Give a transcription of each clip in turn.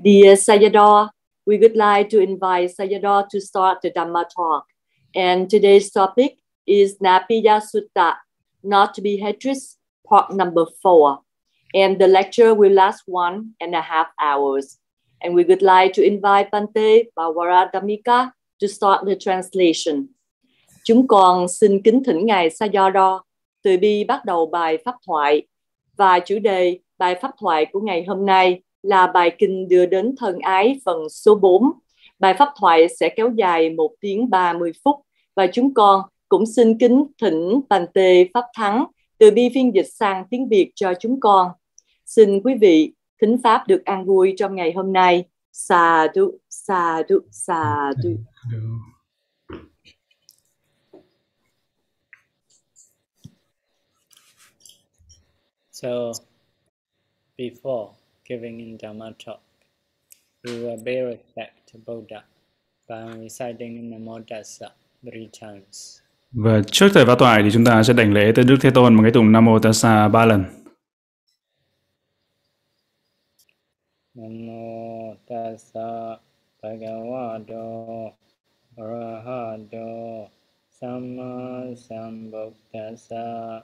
Dear Sayadaw, we would like to invite Sayadaw to start the Dhamma talk. And today's topic is Napiya Sutta, not to be hatred, part number four. And the lecture will last one and a half hours. And we would like to invite Bante Bavaradamika to start the translation. Chúng con xin kính thỉnh Ngài Sayadaw từ bi bắt đầu bài pháp thoại và chủ đề bài pháp thoại của ngày hôm nay là bài kinh đưa đến thân ái phần số 4. Bài pháp thoại sẽ kéo dài 1 tiếng 30 phút và chúng con cũng xin kính thỉnh Bành Tề Pháp Thắng từ bi phiên dịch sang tiếng Việt cho chúng con. Xin quý vị thính Pháp được an vui trong ngày hôm nay. Sa du, sa du, sa du. So, before giving in Dhamma talk, we will pay respect to Buddha by reciting Namo Tassa three times. Và trước thời pháp thoại thì chúng ta sẽ đảnh lễ tới Đức Thế Tôn bằng cái tụng Nam Mô Tassa ba lần. Namo Tassa Bhagavato Arahato Samma Sambuddhassa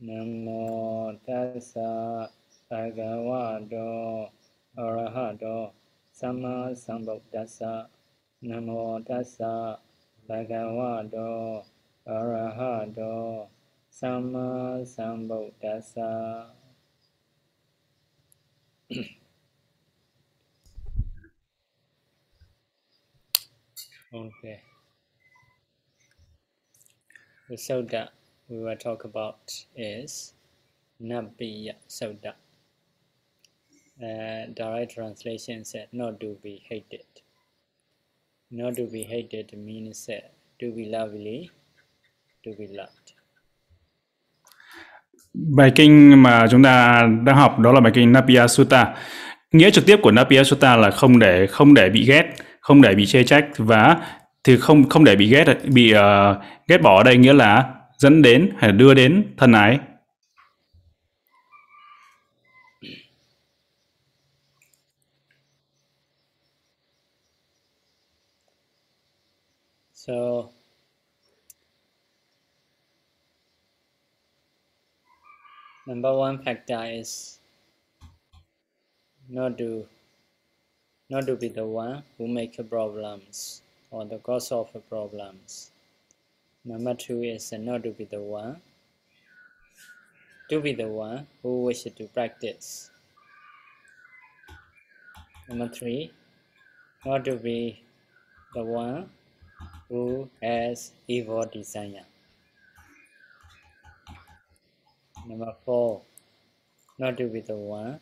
Namo Tassa Bhagavato Arahato Sama Sambuddhasa Bhagavato Arahato Sama Okay. The soda we will talk about is Nabiya Soda. Uh, direct translation said not to be hated. Not to be hated means uh, to be lovely, to be loved. Bài kinh mà chúng ta đang học đó là bài kinh Napiya Sutta. Nghĩa trực tiếp của Napiya Sutta là không để không để bị ghét, không để bị chê trách và thì không không để bị ghét bị uh, ghét bỏ ở đây nghĩa là dẫn đến hay đưa đến thân ái. So number one factor is not to not to be the one who make problems or the cause of problems. Number two is not to be the one to be the one who wishes to practice. Number three, not to be the one who has evil desire. Number four, not to be the one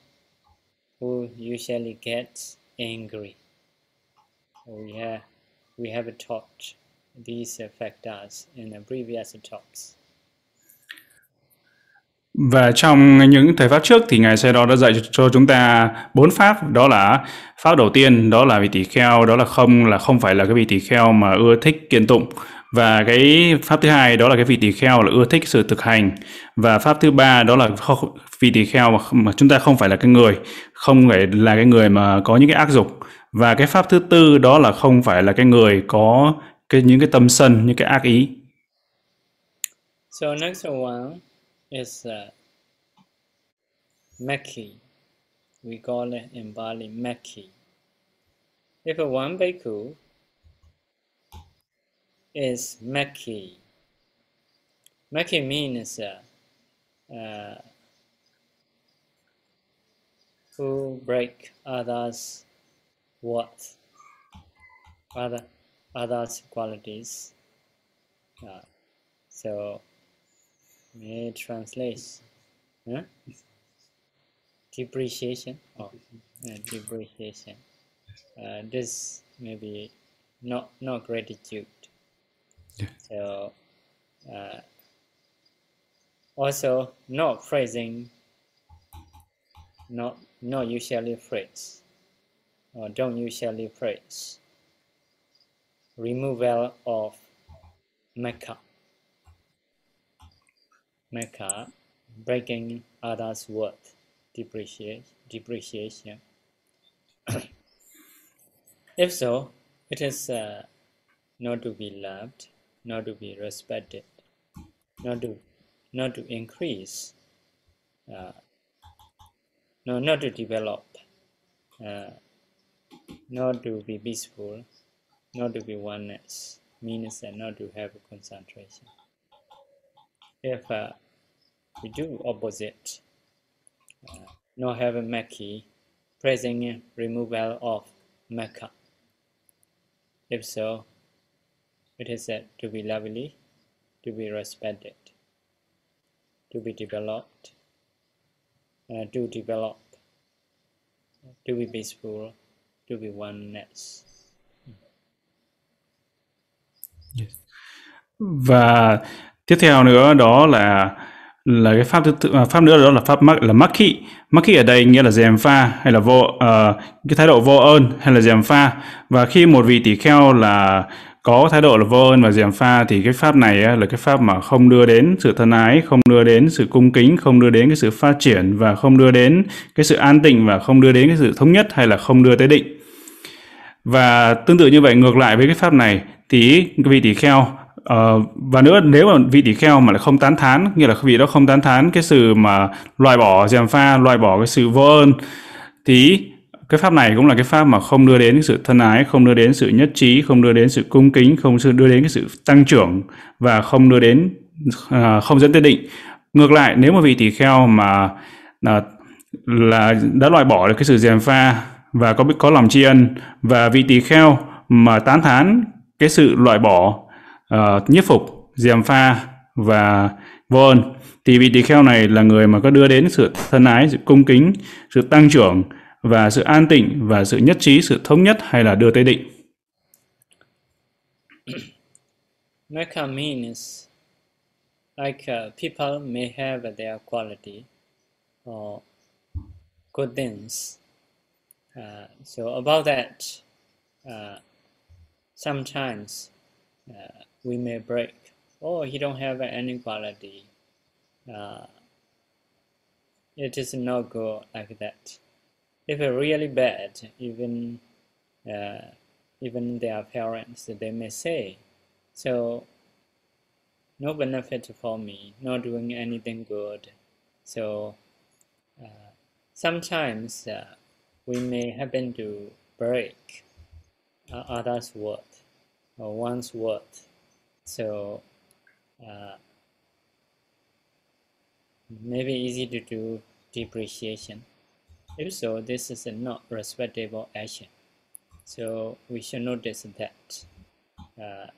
who usually gets angry. We have we have taught these factors in the previous talks. Và trong những thời pháp trước thì ngài xe đó đã dạy cho chúng ta bốn pháp, đó là pháp đầu tiên đó là vị tỷ kheo, đó là không là không phải là cái vị tỷ kheo mà ưa thích kiện tụng. Và cái pháp thứ hai đó là cái vị tỷ kheo là ưa thích sự thực hành. Và pháp thứ ba đó là vị tỷ kheo mà, mà chúng ta không phải là cái người không phải là cái người mà có những cái ác dục. Và cái pháp thứ tư đó là không phải là cái người có cái những cái tâm sân những cái ác ý. So next one. Is uh, Mekhi. We call it in Bali Mekhi. If a one bhikkhu is Mekhi, Mekhi means uh, uh, who break others' what other others qualities. Uh, so may translate huh? depreciation or uh, depreciation. Uh, this maybe not not gratitude. Yeah. So uh, also not praising, not not usually praise, or don't usually praise. Removal of Mecca. Mecca, breaking others' depreciation, depreciation. if so, it is uh, not to be loved, not to be respected, not to not to increase, uh, no, not to develop, uh, not to be peaceful, not to be oneness, means that not to have concentration. If uh, we do opposite, uh, not having a Maki, praising removal of Mecca. If so, it is said to be lovely, to be respected, to be developed, uh, to develop, to be peaceful, to be oneness. Yes. Và tiếp theo nữa đó là là cái pháp thứ tự, à, pháp nữa đó là pháp mắc là mắc kỵ. Mắc kỵ ở đây nghĩa là dèm pha hay là vô uh, cái thái độ vô ơn hay là dèm pha. Và khi một vị tỷ kheo là có thái độ là vô ơn và dèm pha thì cái pháp này là cái pháp mà không đưa đến sự thân ái không đưa đến sự cung kính không đưa đến cái sự phát triển và không đưa đến cái sự an tịnh và không đưa đến cái sự thống nhất hay là không đưa tới định. Và tương tự như vậy ngược lại với cái pháp này thì vị tỷ kheo Uh, và nữa nếu mà vị tỷ kheo mà lại không tán thán nghĩa là vị đó không tán thán cái sự mà loại bỏ dèm pha loại bỏ cái sự vô ơn thì cái pháp này cũng là cái pháp mà không đưa đến cái sự thân ái không đưa đến sự nhất trí không đưa đến sự cung kính không đưa đến cái sự tăng trưởng và không đưa đến uh, không dẫn tới định. Ngược lại nếu mà vị tỷ kheo mà là, là đã loại bỏ được cái sự dèm pha và có biết có lòng tri ân và vị tỷ kheo mà tán thán cái sự loại bỏ Ờ, uh, nhiếp phục, diềm pha và vô ơn. Thì vị tỳ kheo này là người mà có đưa đến sự thân ái, sự cung kính, sự tăng trưởng và sự an tịnh và sự nhất trí, sự thống nhất hay là đưa tới định. Mecca means like uh, people may have their quality or good things. Uh, so about that, uh, sometimes uh, we may break. Oh, he don't have any quality. Uh, it is not good like that. If really bad, even uh, even their parents, they may say, so no benefit for me, not doing anything good. So uh, sometimes uh, we may happen to break uh, others' word or one's word so uh, maybe easy to do depreciation. If so this is a not respectable action. So we should notice that uh,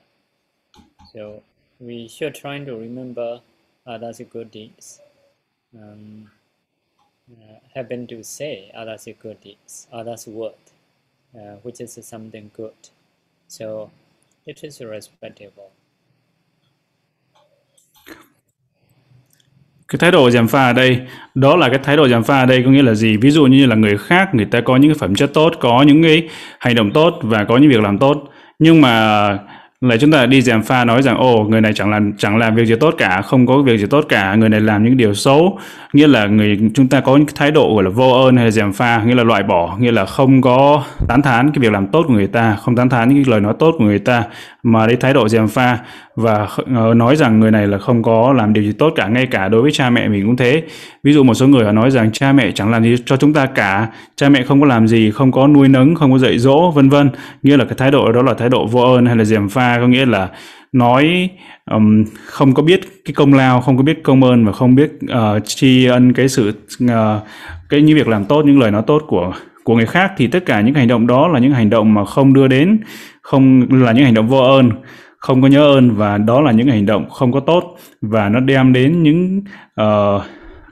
so we should try to remember others good deeds um, uh, happen to say others good deeds others word uh, which is something good. So it is respectable cái thái độ giảm pha ở đây, đó là cái thái độ giảm pha ở đây có nghĩa là gì? Ví dụ như là người khác, người ta có những cái phẩm chất tốt, có những cái hành động tốt và có những việc làm tốt. Nhưng mà lại chúng ta đi giảm pha nói rằng, ồ, người này chẳng làm chẳng làm việc gì tốt cả, không có việc gì tốt cả, người này làm những điều xấu. Nghĩa là người, chúng ta có những thái độ gọi là vô ơn hay là giảm pha, nghĩa là loại bỏ, nghĩa là không có tán thán cái việc làm tốt của người ta, không tán thán những lời nói tốt của người ta mà lấy thái độ dèm pha và ờ, nói rằng người này là không có làm điều gì tốt cả ngay cả đối với cha mẹ mình cũng thế. Ví dụ một số người họ nói rằng cha mẹ chẳng làm gì cho chúng ta cả cha mẹ không có làm gì không có nuôi nấng không có dạy dỗ vân vân. Nghĩa là cái thái độ đó là thái độ vô ơn hay là dèm pha? Có nghĩa là nói um, không có biết cái công lao không có biết công ơn và không biết uh, tri ân cái sự uh, cái những việc làm tốt những lời nói tốt của của người khác thì tất cả những hành động đó là những hành động mà không đưa đến không là những hành động vô ơn không có nhớ ơn và đó là những hành động không có tốt và nó đem đến những uh,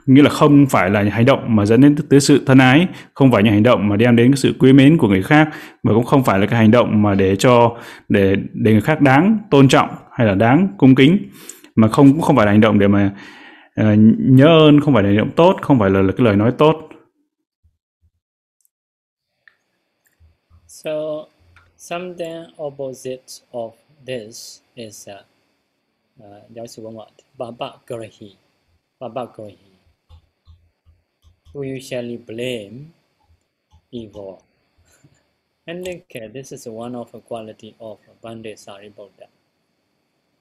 nghĩa là không phải là hành động mà dẫn đến tới sự thân ái không phải những hành động mà đem đến cái sự quý mến của người khác và cũng không phải là cái hành động mà để cho để để người khác đáng tôn trọng hay là đáng cung kính mà không cũng không phải là hành động để mà uh, nhớ ơn không phải là hành động tốt không phải là, là cái lời nói tốt. So something opposite of this is uh, uh, there's one word baba grahi baba grahi who usually blame evil And think uh, this is one of the quality of Bande Sariputta.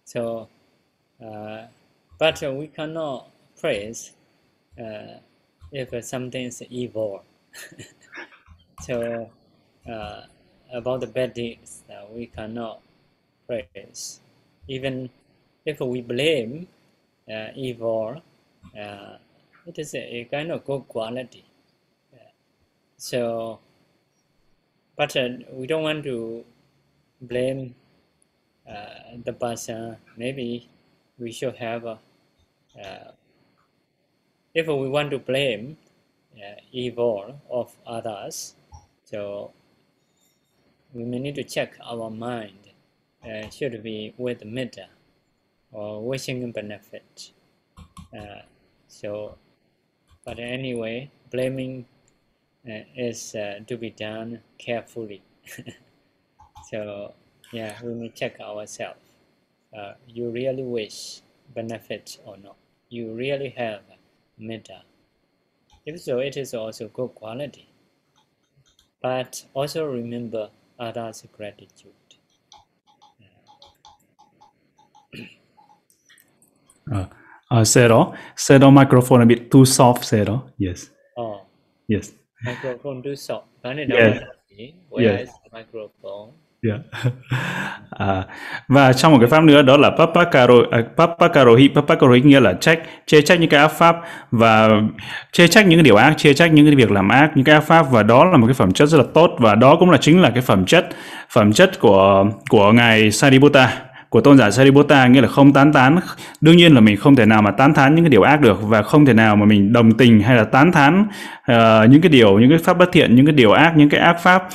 So, uh, but uh, we cannot praise uh, if something is evil. so, uh, about the bad deeds, that we cannot praise. Even if we blame uh, evil, uh, it is a, a, kind of good quality. so, but uh, we don't want to blame uh, the person. Maybe we should have, a, uh, if we want to blame uh, evil of others, so we may need to check our mind. Uh, should be with metta or wishing benefit. Uh, so, but anyway, blaming uh, is uh, to be done carefully. so, yeah, we may check ourselves. Uh, you really wish benefit or not? You really have metta. If so, it is also good quality. But also remember others' gratitude. Uh, uh, Sero, Sero microphone a bit too soft, Sero. Yes. Oh, Yes. microphone too soft. Yeah. đâu yeah. Where Yeah. is the microphone? Yeah. à, và trong một cái pháp nữa đó là papakaro, à, papakarohi, papakarohi nghĩa là trách, chê trách những cái ác pháp và chê trách những cái điều ác, chê trách những cái việc làm ác, những cái ác pháp và đó là một cái phẩm chất rất là tốt và đó cũng là chính là cái phẩm chất phẩm chất của của ngài Sariputta của tôn giả Sariputta nghĩa là không tán tán đương nhiên là mình không thể nào mà tán thán những cái điều ác được và không thể nào mà mình đồng tình hay là tán thán uh, những cái điều những cái pháp bất thiện những cái điều ác những cái ác pháp.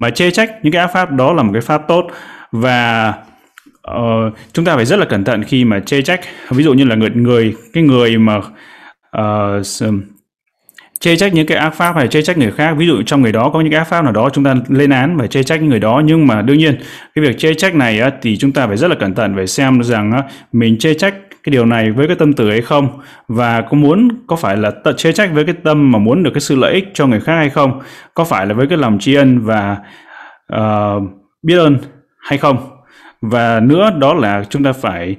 Mà chê trách những cái ác pháp đó là một cái pháp tốt. Và uh, chúng ta phải rất là cẩn thận khi mà chê trách. Ví dụ như là người người cái người mà uh, chê trách những cái ác pháp hay chê trách người khác. Ví dụ trong người đó có những cái ác pháp nào đó chúng ta lên án và chê trách những người đó. Nhưng mà đương nhiên cái việc chê trách này á, thì chúng ta phải rất là cẩn thận phải xem rằng á, mình chê trách cái điều này với cái tâm từ hay không và có muốn có phải là tận chê trách với cái tâm mà muốn được cái sự lợi ích cho người khác hay không? Có phải là với cái lòng tri ân và uh, biết ơn hay không? Và nữa đó là chúng ta phải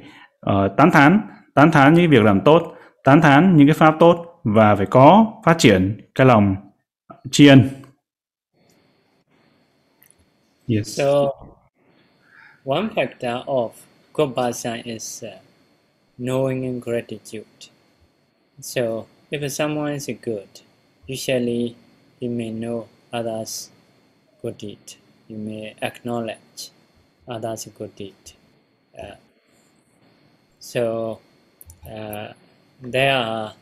uh, tán thán tán thán những việc làm tốt tán thán những cái pháp tốt và phải có phát triển cái lòng tri ân yes So, one factor of compassion is uh, knowing and gratitude. So, if someone is good, usually you may know others' good deed. You may acknowledge others' good deed. Uh, so, uh, there are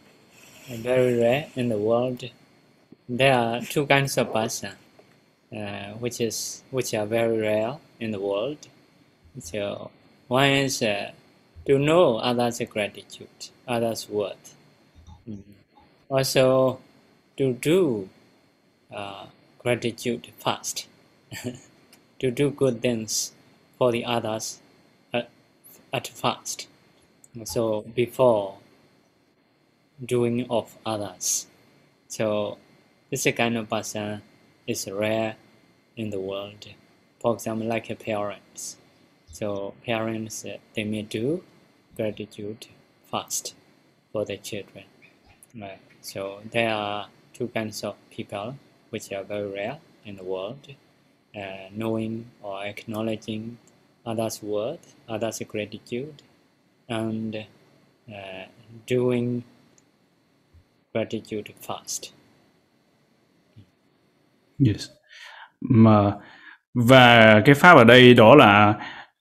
very rare in the world. There are two kinds of person uh, which is which are very rare in the world. So one is uh, to know others' gratitude, others' worth. Mm. Also, to do uh, gratitude first, to do good things for the others at, at first. So before doing of others. So this kind of person is rare in the world. For example, like parents. So parents they may do gratitude first for their children. Right. So there are two kinds of people which are very rare in the world. Uh, knowing or acknowledging others' worth, others' gratitude, and uh, doing gratitude fast yes. Mà, và cái pháp ở đây đó là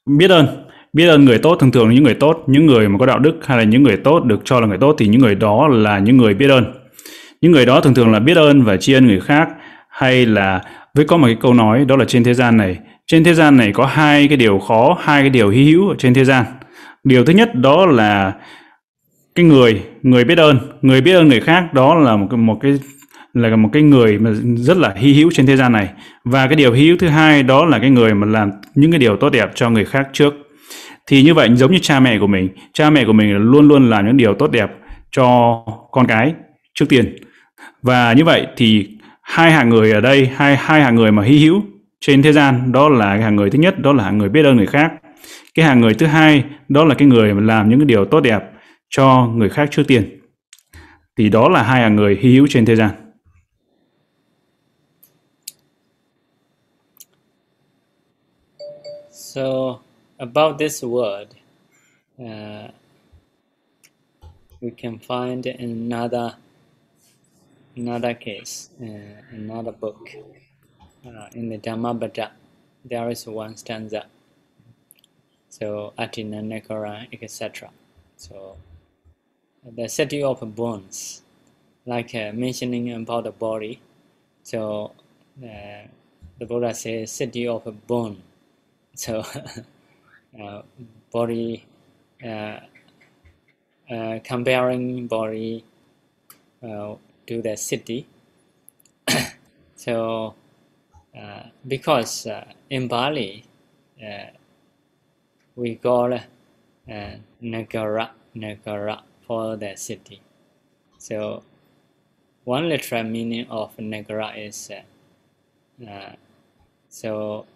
biết ơn. Biết ơn người tốt, thường thường là những người tốt, những người mà có đạo đức hay là những người tốt được cho là người tốt thì những người đó là những người biết ơn. Những người đó thường thường là biết ơn và tri ân người khác hay là, với có một cái câu nói đó là trên thế gian này, trên thế gian này có hai cái điều khó, hai cái điều hy hữu ở trên thế gian. Điều thứ nhất đó là cái người người biết ơn, người biết ơn người khác, đó là một cái một cái, là một cái người mà rất là hy hữu trên thế gian này. Và cái điều hy hữu thứ hai đó là cái người mà làm những cái điều tốt đẹp cho người khác trước. Thì như vậy, giống như cha mẹ của mình, cha mẹ của mình luôn luôn làm những điều tốt đẹp cho con cái trước tiên. Và như vậy thì hai hạng người ở đây, hai hai hạng người mà hy hữu trên thế gian, đó là cái hàng người thứ nhất, đó là hàng người biết ơn người khác. Cái hàng người thứ hai, đó là cái người mà làm những cái điều tốt đẹp cho người khác trước tiên thì đó là hai hàng người hy hữu trên thế gian So about this word, uh, we can find another another case, uh, another book uh, in the Dhammapada. There is one stanza. So Atinanekara etc. So the city of bones, like uh, mentioning about the body. So uh, the Buddha says city of bone. So uh, body uh, uh, comparing body uh, to the city. so uh, because uh, in Bali we call Nagara Nagara for the city. So one literal meaning of Nagara is so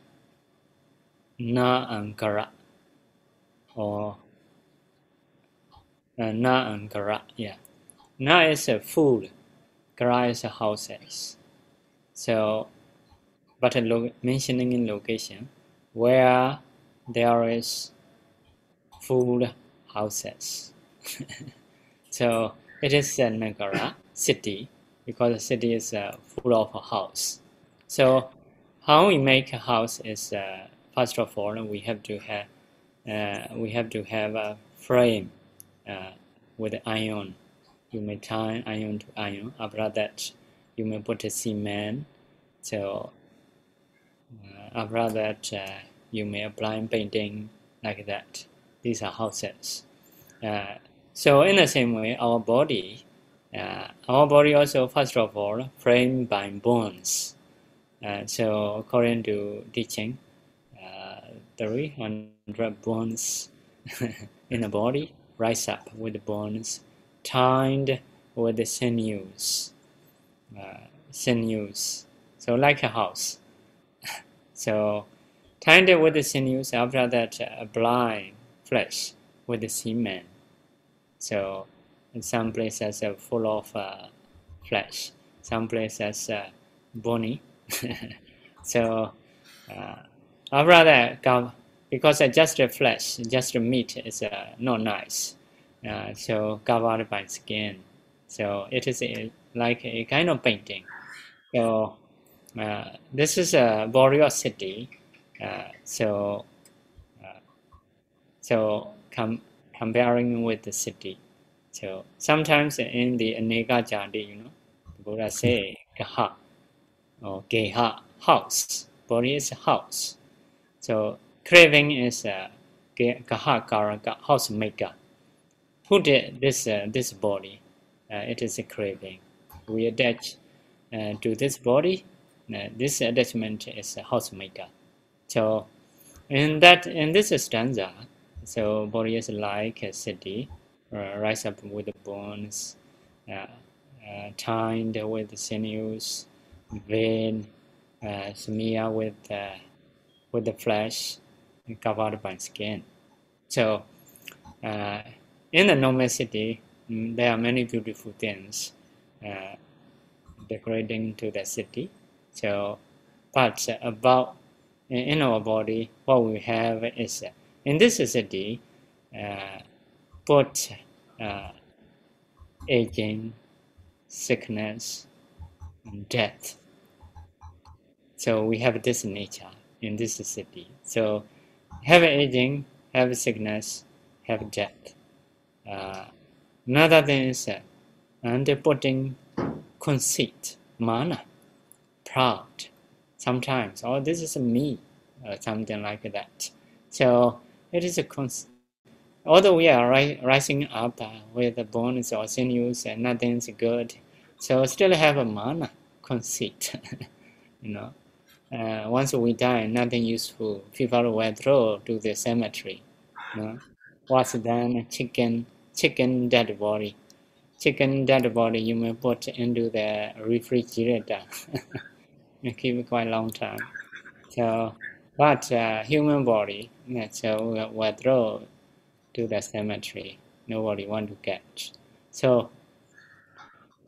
Na Ankara or uh, Na Ankara, yeah. Na is a food, Kara is a houses. So, but mentioning in location where there is food houses. so it is a Nagara city because the city is uh, full of a house. So how we make a house is uh, first of all we have to have uh, we have to have a frame uh, with iron. You may tie iron to iron after that you may put a cement. So uh, after that uh, you may apply painting like that. These are houses so in the same way our body uh, our body also first of all framed by bones so according to teaching 300 bones in the body rise up with the bones tied with the sinews. Uh, sinews. So like a house. so tied with the sinews, after that uh, apply flesh with the semen. So some places are full of uh, flesh, some places uh, bony. so uh, I'd rather come because uh, just a flesh, just a meat is uh, not nice. Uh, so covered by skin. So it is a, like a kind of painting. So uh, this is a warrior city. Uh, so uh, so com- comparing with the city. So sometimes in the Aneka Jadi, you know, the Buddha say Gaha or Geha house. Body is house. So craving is a gaha karaka house maker. Who did this uh, this body? Uh, it is a craving. We attach uh, to this body. Uh, this attachment is a house maker. So in that in this stanza, so body is like a city, uh, rise up with the bones, uh, tied with the sinews, vein, smear with the, with the flesh covered by skin. So, uh, in the normal city, mm, there are many beautiful things uh, decorating to the city. So, but about in our body, what we have is uh, in this city, uh, both uh, aging, sickness, and death. So we have this nature in this city. So have aging, have sickness, have death. Uh, another thing is uh, and putting conceit, mana, proud, sometimes, oh, this is me, something like that. So it is a conceit. Although we are ri- rising up uh, with the bones or sinews and nothing's good, so still have a mana, conceit, you know. Uh, once we die, nothing useful. People will throw to the cemetery. No? Worse than chicken, chicken dead body. Chicken dead body you may put into the refrigerator. keep it quite a long time. So, but uh, human body, so we withdraw to the cemetery. Nobody want to catch. So,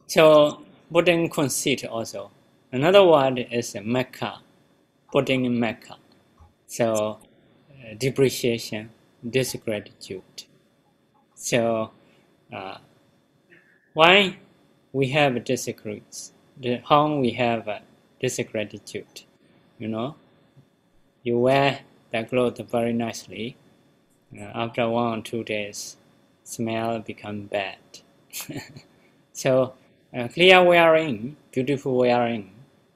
so putting conceit also. Another word is Mecca, putting in Mecca. So, uh, depreciation, disgratitude. So, uh, why we have? The, how we have uh, disgratitude? You know, you wear that clothes very nicely. Uh, after one or two days, smell become bad. so, uh, clear wearing, beautiful wearing,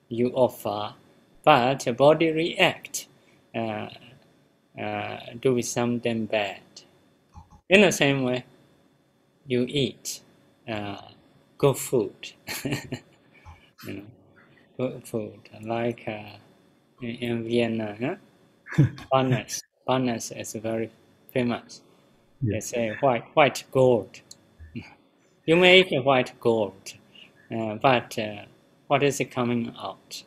you offer, but the body react uh, uh, do something bad. In the same way, you eat uh, good food, you know, good food like uh, in, in Vienna, huh? Banners. Banners is very famous. They say white white gold. You make white gold, uh, but uh, what is it coming out?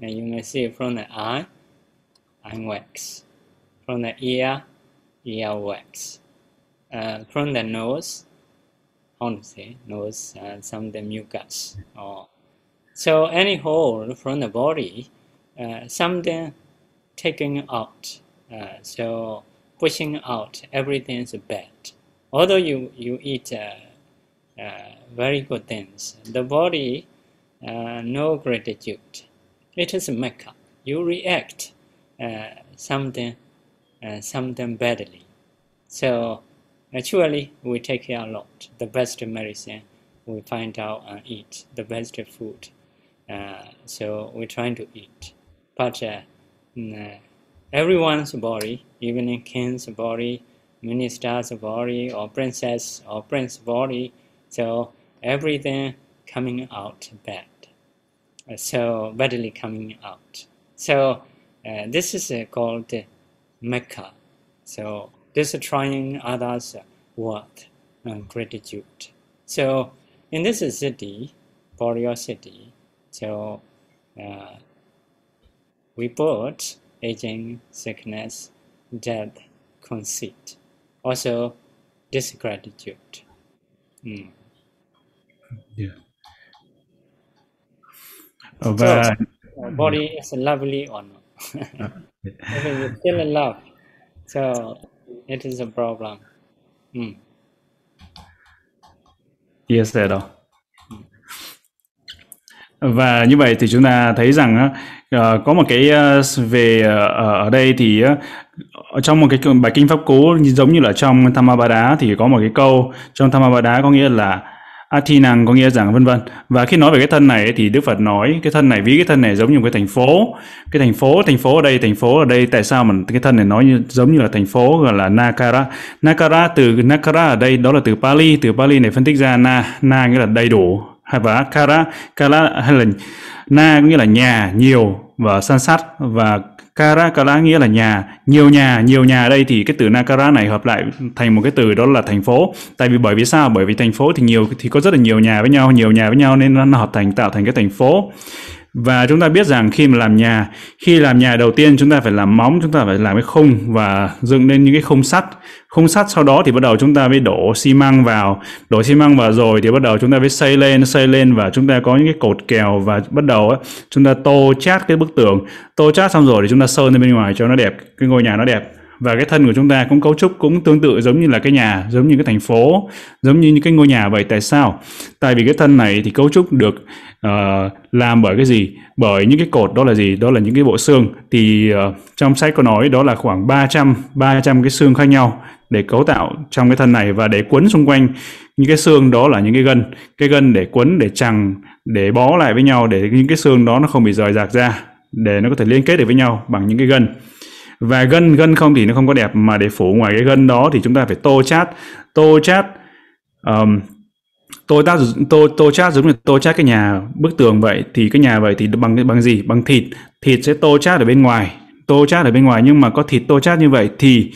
And you may see from the eye, eye wax, from the ear, ear wax, uh, from the nose, say, nose, uh, some of the mucus. Or, so any hole from the body, uh, something taken out. Uh, so pushing out everything is bad. Although you, you eat uh, uh, very good things, the body uh, no gratitude. It is makeup. You react uh, something uh, something badly. So naturally we take a lot. The best medicine we find out and eat. The best food. Uh, so we're trying to eat. But uh, mm, uh, everyone's body, even in king's body, minister's body, or princess or prince body, so everything coming out bad. Uh, so badly coming out. So uh, this is uh, called Mecca. So this is trying others' worth and gratitude. So in this city, Boreal city, so uh, we put aging, sickness, death, conceit, also disgratitude. Mm. Yeah. So, Và uh, body is lovely or not? Even you still in love, so it is a problem. Mm. yes, đó. Và như vậy thì chúng ta thấy rằng uh, có một cái uh, về uh, ở đây thì uh, trong một cái bài kinh pháp cú giống như là trong Thammapada thì có một cái câu trong Thammapada có nghĩa là Athinang có nghĩa rằng vân vân. Và khi nói về cái thân này thì Đức Phật nói cái thân này ví cái thân này giống như một cái thành phố. Cái thành phố thành phố ở đây thành phố ở đây tại sao mà cái thân này nói như giống như là thành phố gọi là Nakara Nakara từ Nakara ở đây đó là từ Pali từ Pali này phân tích ra na na nghĩa là đầy đủ và Kara Kara hay là na nghĩa là nhà nhiều và san sát và Kara Kara nghĩa là nhà, nhiều nhà, nhiều nhà ở đây thì cái từ Nakara này hợp lại thành một cái từ đó là thành phố. Tại vì bởi vì sao? Bởi vì thành phố thì nhiều thì có rất là nhiều nhà với nhau, nhiều nhà với nhau nên nó hợp thành tạo thành cái thành phố. Và chúng ta biết rằng khi mà làm nhà, khi làm nhà đầu tiên chúng ta phải làm móng, chúng ta phải làm cái khung và dựng lên những cái khung sắt. Khung sắt sau đó thì bắt đầu chúng ta mới đổ xi măng vào, đổ xi măng vào rồi thì bắt đầu chúng ta mới xây lên, xây lên và chúng ta có những cái cột kèo và bắt đầu á, chúng ta tô chát cái bức tường. Tô chát xong rồi thì chúng ta sơn lên bên ngoài cho nó đẹp, cái ngôi nhà nó đẹp và cái thân của chúng ta cũng cấu trúc cũng tương tự giống như là cái nhà giống như cái thành phố giống như những cái ngôi nhà vậy tại sao tại vì cái thân này thì cấu trúc được uh, làm bởi cái gì? Bởi những cái cột đó là gì? Đó là những cái bộ xương. Thì uh, trong sách có nói đó là khoảng 300 300 cái xương khác nhau để cấu tạo trong cái thân này và để quấn xung quanh những cái xương đó là những cái gân. Cái gân để quấn để chằng để bó lại với nhau để những cái xương đó nó không bị rời rạc ra để nó có thể liên kết được với nhau bằng những cái gân. Và gân gân không thì nó không có đẹp mà để phủ ngoài cái gân đó thì chúng ta phải tô chát. Tô chát um, tôi tác tô tô chát giống như tô chát cái nhà bức tường vậy. Thì cái nhà vậy thì bằng bằng gì? Bằng thịt. Thịt sẽ tô chát ở bên ngoài. Tô chát ở bên ngoài nhưng mà có thịt tô chát như vậy thì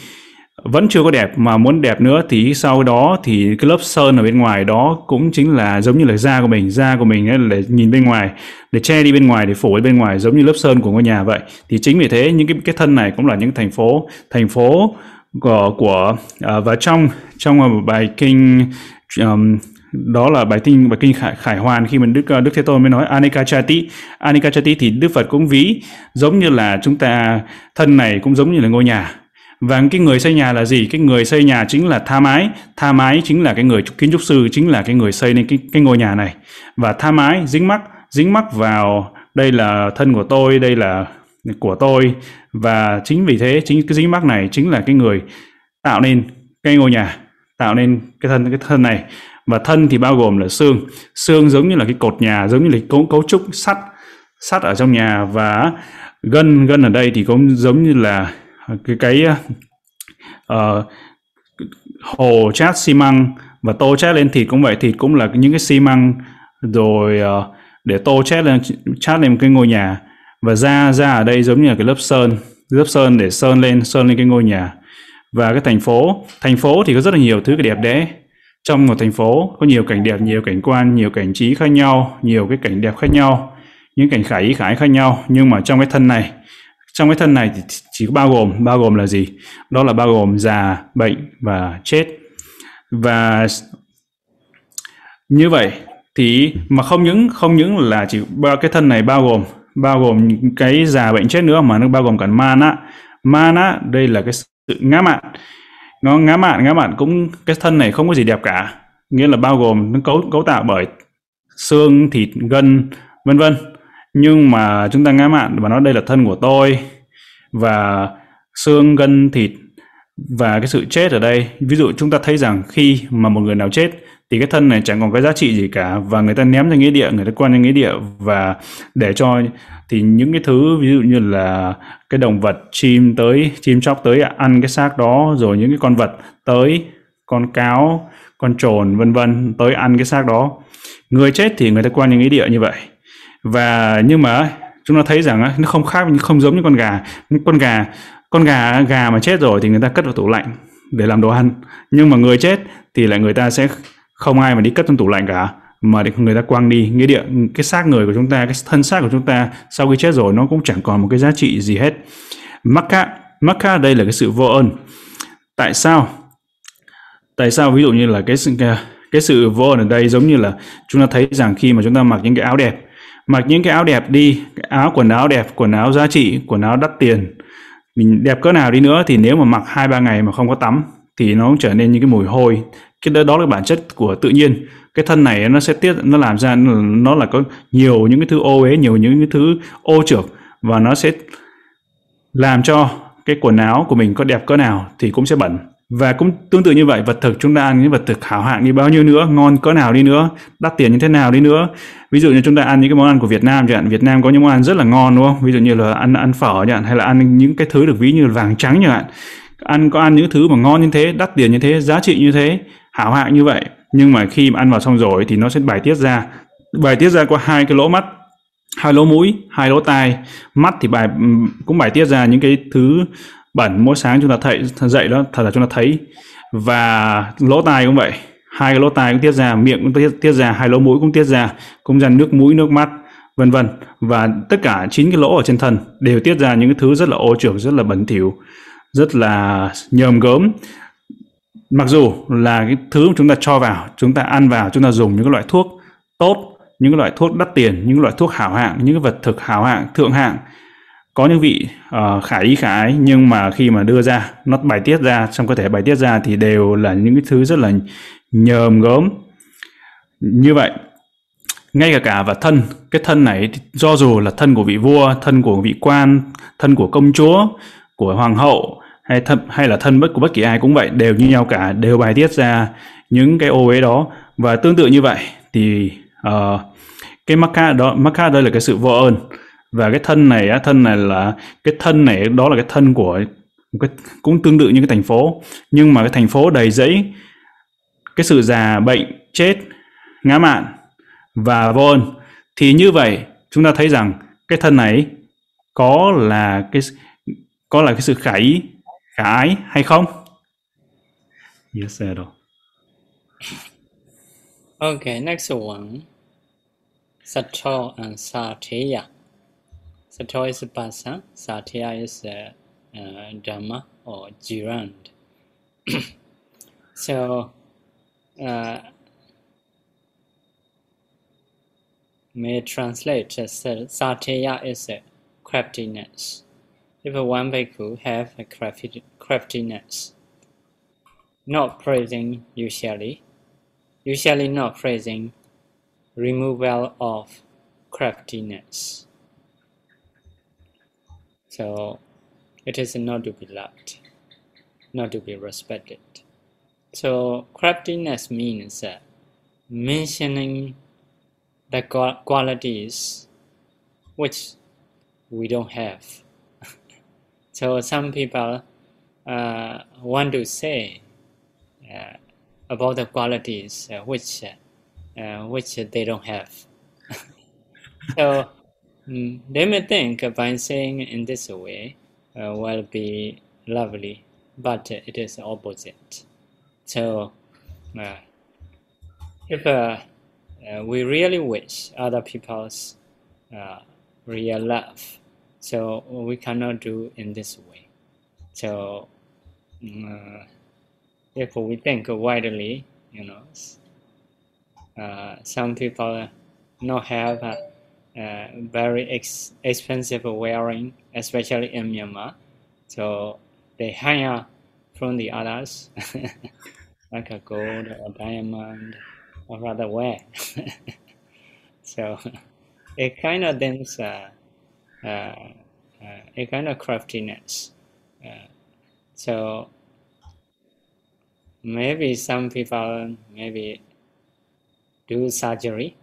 vẫn chưa có đẹp. Mà muốn đẹp nữa thì sau đó thì cái lớp sơn ở bên ngoài đó cũng chính là giống như là da của mình. Da của mình ấy để nhìn bên ngoài để che đi bên ngoài để phủ bên ngoài giống như lớp sơn của ngôi nhà vậy. Thì chính vì thế những cái cái thân này cũng là những thành phố thành phố ờ, của của uh, và trong trong bài kinh um, đó là bài kinh bài kinh khải, khải hoàn khi mình đức ờ, đức thế tôn mới nói anikachati anikachati thì đức phật cũng ví giống như là chúng ta thân này cũng giống như là ngôi nhà. Và cái người xây nhà là gì? Cái người xây nhà chính là tha mái. Tha mái chính là cái người kiến trúc sư chính là cái người xây nên cái, cái ngôi nhà này. Và tha mái dính mắc dính mắc vào đây là thân của tôi đây là của tôi. Và chính vì thế chính cái dính mắc này chính là cái người tạo nên cái ngôi nhà tạo nên cái thân cái thân này và thân thì bao gồm là xương. Xương giống như là cái cột nhà giống như là cấu cấu trúc sắt sắt ở trong nhà. Và gân gân ở đây thì cũng giống như là cái cái uh, hồ chát xi măng. Và tô chát lên thịt cũng vậy thịt cũng là những cái xi măng. Rồi uh, để tô chát lên chát lên cái ngôi nhà. Và da da ở đây giống như là cái lớp sơn lớp sơn để sơn lên sơn lên cái ngôi nhà. Và cái thành phố thành phố thì có rất là nhiều thứ cái đẹp đẽ trong một thành phố có nhiều cảnh đẹp, nhiều cảnh quan, nhiều cảnh trí khác nhau, nhiều cái cảnh đẹp khác nhau, những cảnh khải ý khải khác nhau, nhưng mà trong cái thân này, trong cái thân này thì chỉ có bao gồm bao gồm là gì? Đó là bao gồm già, bệnh và chết. Và như vậy thì mà không những không những là chỉ ba, cái thân này bao gồm bao gồm cái già, bệnh, chết nữa, mà nó bao gồm cả mana. Mana đây là cái sự ngã mạn nó ngã mạn ngã mạn cũng, cái thân này không có gì đẹp cả. Nghĩa là bao gồm nó cấu cấu tạo bởi xương, thịt, gân, vân vân. Nhưng mà chúng ta ngã mạn và nói đây là thân của tôi và xương, gân, thịt và cái sự chết ở đây. Ví dụ chúng ta thấy rằng khi mà một người nào chết thì cái thân này chẳng còn cái giá trị gì cả, và người ta ném ra nghĩa địa, người ta quan ra nghĩa địa, và để cho, thì những cái thứ, ví dụ như là cái động vật chim tới, chim chóc tới, ăn cái xác đó, rồi những cái con vật tới, con cáo, con trồn, vân vân, tới ăn cái xác đó. Người chết thì người ta quan những nghĩa địa như vậy. Và nhưng mà, chúng ta thấy rằng nó không khác, không giống như con gà. Con gà con gà gà mà chết rồi thì người ta cất vào tủ lạnh để làm đồ ăn. Nhưng mà người chết thì lại người ta sẽ không ai mà đi cất trong tủ lạnh cả. Mà để người ta quăng đi, nghĩa địa, cái xác người của chúng ta, cái thân xác của chúng ta sau khi chết rồi nó cũng chẳng còn một cái giá trị gì hết. Makka Makka đây là cái sự vô ơn. Tại sao? Tại sao? Ví dụ như là cái sự cái sự vô ơn ở đây giống như là chúng ta thấy rằng khi mà chúng ta mặc những cái áo đẹp, mặc những cái áo đẹp đi, cái áo, quần áo đẹp, quần áo giá trị, quần áo đắt tiền. Mình đẹp cỡ nào đi nữa thì nếu mà mặc hai ba ngày mà không có tắm thì nó trở nên những cái mùi hôi. Cái đó, đó là bản chất của tự nhiên. Cái thân này nó sẽ tiết nó làm ra nó là có nhiều những cái thứ ô ấy nhiều những cái thứ ô trược và nó sẽ làm cho cái quần áo của mình có đẹp cỡ nào thì cũng sẽ bẩn. Và cũng tương tự như vậy vật thực chúng ta ăn những vật thực hảo hạng đi bao nhiêu nữa ngon cỡ nào đi nữa đắt tiền như thế nào đi nữa. Ví dụ như chúng ta ăn những cái món ăn của Việt Nam chẳng hạn Việt Nam có những món ăn rất là ngon đúng không? Ví dụ như là ăn ăn phở chẳng hạn hay là ăn những cái thứ được ví như là vàng trắng chẳng hạn ăn có ăn những thứ mà ngon như thế đắt tiền như thế giá trị như thế hảo hạng như vậy. Nhưng mà khi mà ăn vào xong rồi thì nó sẽ bài tiết ra. Bài tiết ra qua hai cái lỗ mắt hai lỗ mũi hai lỗ tai. Mắt thì bài cũng bài tiết ra những cái thứ bẩn. Mỗi sáng chúng ta thấy dậy đó thật là chúng ta thấy. Và lỗ tai cũng vậy. Hai cái lỗ tai cũng tiết ra miệng cũng tiết, tiết ra hai lỗ mũi cũng tiết ra cũng ra nước mũi nước mắt vân vân. Và tất cả chín cái lỗ ở trên thân đều tiết ra những cái thứ rất là ô trưởng rất là bẩn thỉu rất là nhờm gớm. Mặc dù là cái thứ mà chúng ta cho vào chúng ta ăn vào chúng ta dùng những cái loại thuốc tốt những cái loại thuốc đắt tiền những cái loại thuốc hảo hạng những cái vật thực hảo hạng thượng hạng. Có những vị uh, khả ý khả ái nhưng mà khi mà đưa ra nó bài tiết ra trong cơ thể bài tiết ra thì đều là những cái thứ rất là nhờm gớm. Như vậy ngay cả cả và thân cái thân này do dù là thân của vị vua thân của vị quan thân của công chúa của hoàng hậu hay thân hay là thân bất của bất kỳ ai cũng vậy đều như nhau cả đều bài tiết ra những cái ô uế đó. Và tương tự như vậy thì uh, cái makka đó makka đây là cái sự vô ơn. Và cái thân này á thân này là cái thân này đó là cái thân của cái, cũng tương tự như cái thành phố. Nhưng mà cái thành phố đầy rẫy cái sự già bệnh chết ngã mạn và vô ơn. Thì như vậy chúng ta thấy rằng cái thân này có là cái có là cái sự khải ý khả ái hay không Yes, Edo. Okay, next one. Sato and Satya. Sato is a person, Satya is a uh, Dhamma or Jirand. so, uh, may translate as Satya is a craftiness. If a one bhikkhu have a craftiness, not praising usually, usually not praising removal of craftiness. So it is not to be loved, not to be respected. So craftiness means uh, mentioning the qualities which we don't have. So some people uh, want to say uh, about the qualities uh, which uh, uh, which they don't have. so um, they may think by saying in this way will be lovely, but it is opposite. So if uh, we really wish other people's uh, real love. So we cannot do in this way. So uh, if we think widely, you know, uh, some people not have uh, very ex expensive wearing, especially in Myanmar. So they hire from the others, like a gold or diamond or rather where. so it kind of uh, uh, a kind of craftiness. Uh, so maybe some people maybe do surgery,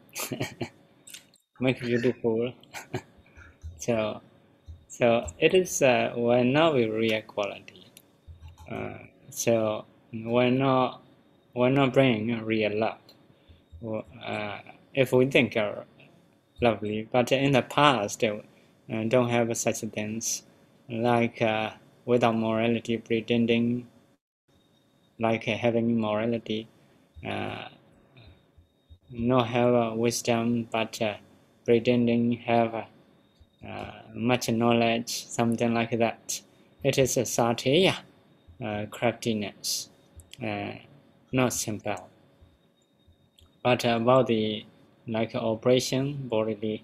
make beautiful. so so it is uh, we're not with real quality. Uh, so we're not we're not bringing real love uh, if we think are lovely, but in the past uh, don't have such things like uh, without morality pretending like having morality uh, not have wisdom but uh, pretending have uh, much knowledge something like that. It is a satya craftiness not simple. But about the like operation bodily,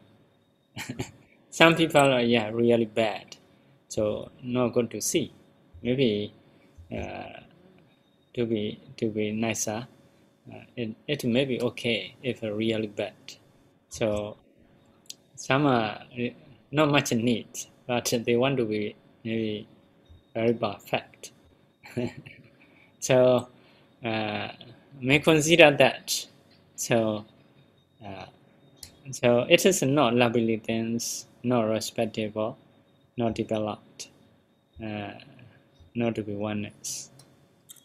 some people are yeah really bad, so not good to see. Maybe uh, to be to be nicer, uh, it it may be okay if really bad. So some are not much need, but they want to be maybe very perfect. so uh, may consider that so, uh, so it is not lovely things, not respectable, not developed, uh, not to be oneness.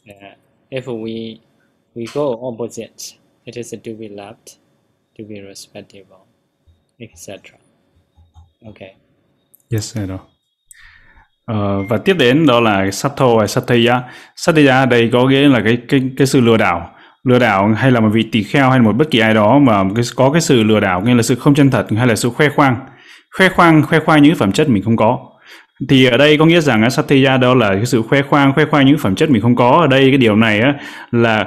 Uh, if we we go opposite, it is to be loved, to be respectable, etc. Okay. Yes, I know. Uh, và tiếp đến đó là Sato và Satya. Satya đây có nghĩa là cái cái cái sự lừa đảo lừa đảo hay là một vị tỳ kheo hay là một bất kỳ ai đó mà có cái sự lừa đảo nghĩa là sự không chân thật hay là sự khoe khoang khoe khoang khoe khoang những phẩm chất mình không có. Thì ở đây có nghĩa rằng satya đó là cái sự khoe khoang khoe khoang những phẩm chất mình không có. Ở đây cái điều này á, là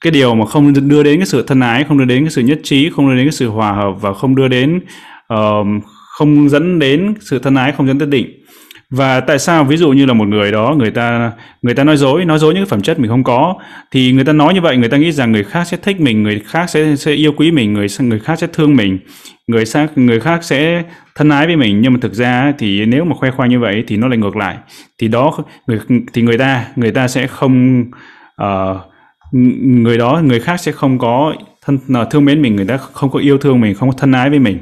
cái điều mà không đưa đến cái sự thân ái không đưa đến cái sự nhất trí không đưa đến cái sự hòa hợp và không đưa đến uh, không dẫn đến sự thân ái không dẫn tới định và tại sao ví dụ như là một người đó người ta người ta nói dối nói dối những phẩm chất mình không có thì người ta nói như vậy người ta nghĩ rằng người khác sẽ thích mình người khác sẽ sẽ yêu quý mình người người khác sẽ thương mình người khác người khác sẽ thân ái với mình. Nhưng mà thực ra thì nếu mà khoe khoang như vậy thì nó lại ngược lại. Thì đó người thì người ta người ta sẽ không uh, người đó người khác sẽ không có thân ờ, thương mến mình người ta không có yêu thương mình không có thân ái với mình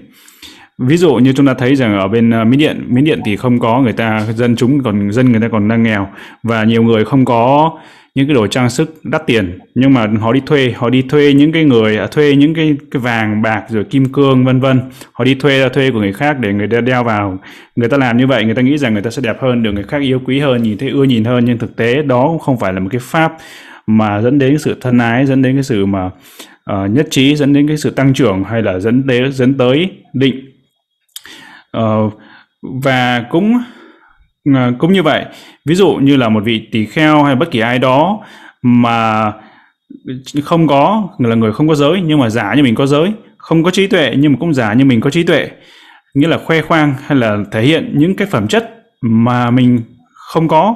ví dụ như chúng ta thấy rằng ở bên ờ, uh, Miến Điện Miến Điện thì không có người ta dân chúng còn dân người ta còn đang nghèo và nhiều người không có những cái đồ trang sức đắt tiền. Nhưng mà họ đi thuê họ đi thuê những cái người à, thuê những cái cái vàng bạc rồi kim cương vân vân. Họ đi thuê thuê của người khác để người ta đeo vào. Người ta làm như vậy người ta nghĩ rằng người ta sẽ đẹp hơn được người khác yêu quý hơn nhìn thấy ưa nhìn hơn. Nhưng thực tế đó cũng không phải là một cái pháp mà dẫn đến sự thân ái dẫn đến cái sự mà uh, nhất trí dẫn đến cái sự tăng trưởng hay là dẫn đến dẫn tới định uh, và cũng uh, cũng như vậy. Ví dụ như là một vị tỳ kheo hay bất kỳ ai đó mà không có là người không có giới nhưng mà giả như mình có giới không có trí tuệ nhưng mà cũng giả như mình có trí tuệ nghĩa là khoe khoang hay là thể hiện những cái phẩm chất mà mình không có.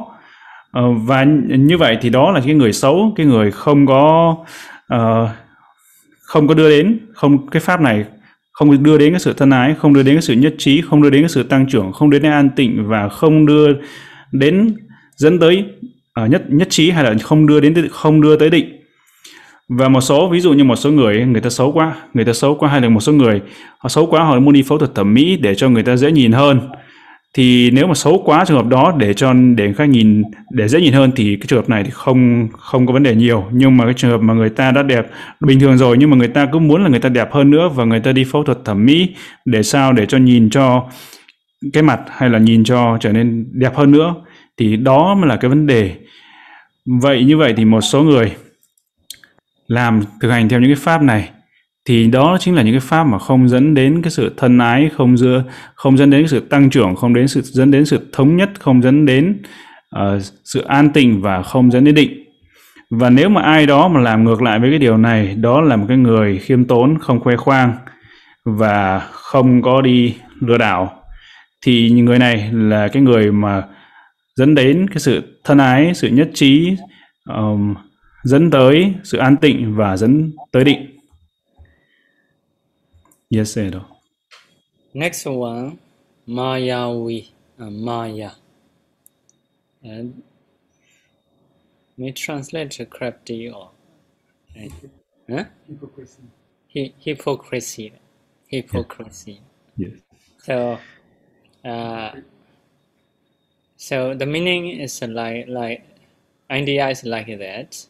Ờ, và như vậy thì đó là cái người xấu cái người không có uh, không có đưa đến không cái pháp này không đưa đến cái sự thân ái không đưa đến cái sự nhất trí không đưa đến cái sự tăng trưởng không đưa đến an tịnh và không đưa đến dẫn tới uh, nhất nhất trí hay là không đưa đến không đưa tới định. Và một số ví dụ như một số người người ta xấu quá người ta xấu quá hay là một số người họ xấu quá họ muốn đi phẫu thuật thẩm mỹ để cho người ta dễ nhìn hơn thì nếu mà xấu quá trường hợp đó, để cho, để khách nhìn, để dễ nhìn hơn thì cái trường hợp này thì không không có vấn đề nhiều. Nhưng mà cái trường hợp mà người ta đã đẹp bình thường rồi, nhưng mà người ta cứ muốn là người ta đẹp hơn nữa và người ta đi phẫu thuật thẩm mỹ để sao để cho nhìn cho cái mặt hay là nhìn cho trở nên đẹp hơn nữa, thì đó mới là cái vấn đề. Vậy như vậy thì một số người làm thực hành theo những cái pháp này thì đó chính là những cái pháp mà không dẫn đến cái sự thân ái không dư không dẫn đến cái sự tăng trưởng không đến sự dẫn đến sự thống nhất không dẫn đến uh, sự an tịnh và không dẫn đến định. Và nếu mà ai đó mà làm ngược lại với cái điều này đó là một cái người khiêm tốn không khoe khoang và không có đi lừa đảo thì người này là cái người mà dẫn đến cái sự thân ái sự nhất trí um, dẫn tới sự an tịnh và dẫn tới định. Yes, Edo. Next one, Mayavi, uh, Maya. And we translate crafty or right? huh? hypocrisy. Hi- hypocrisy. Hypocrisy. Yes. So, uh, so the meaning is like like idea is like that.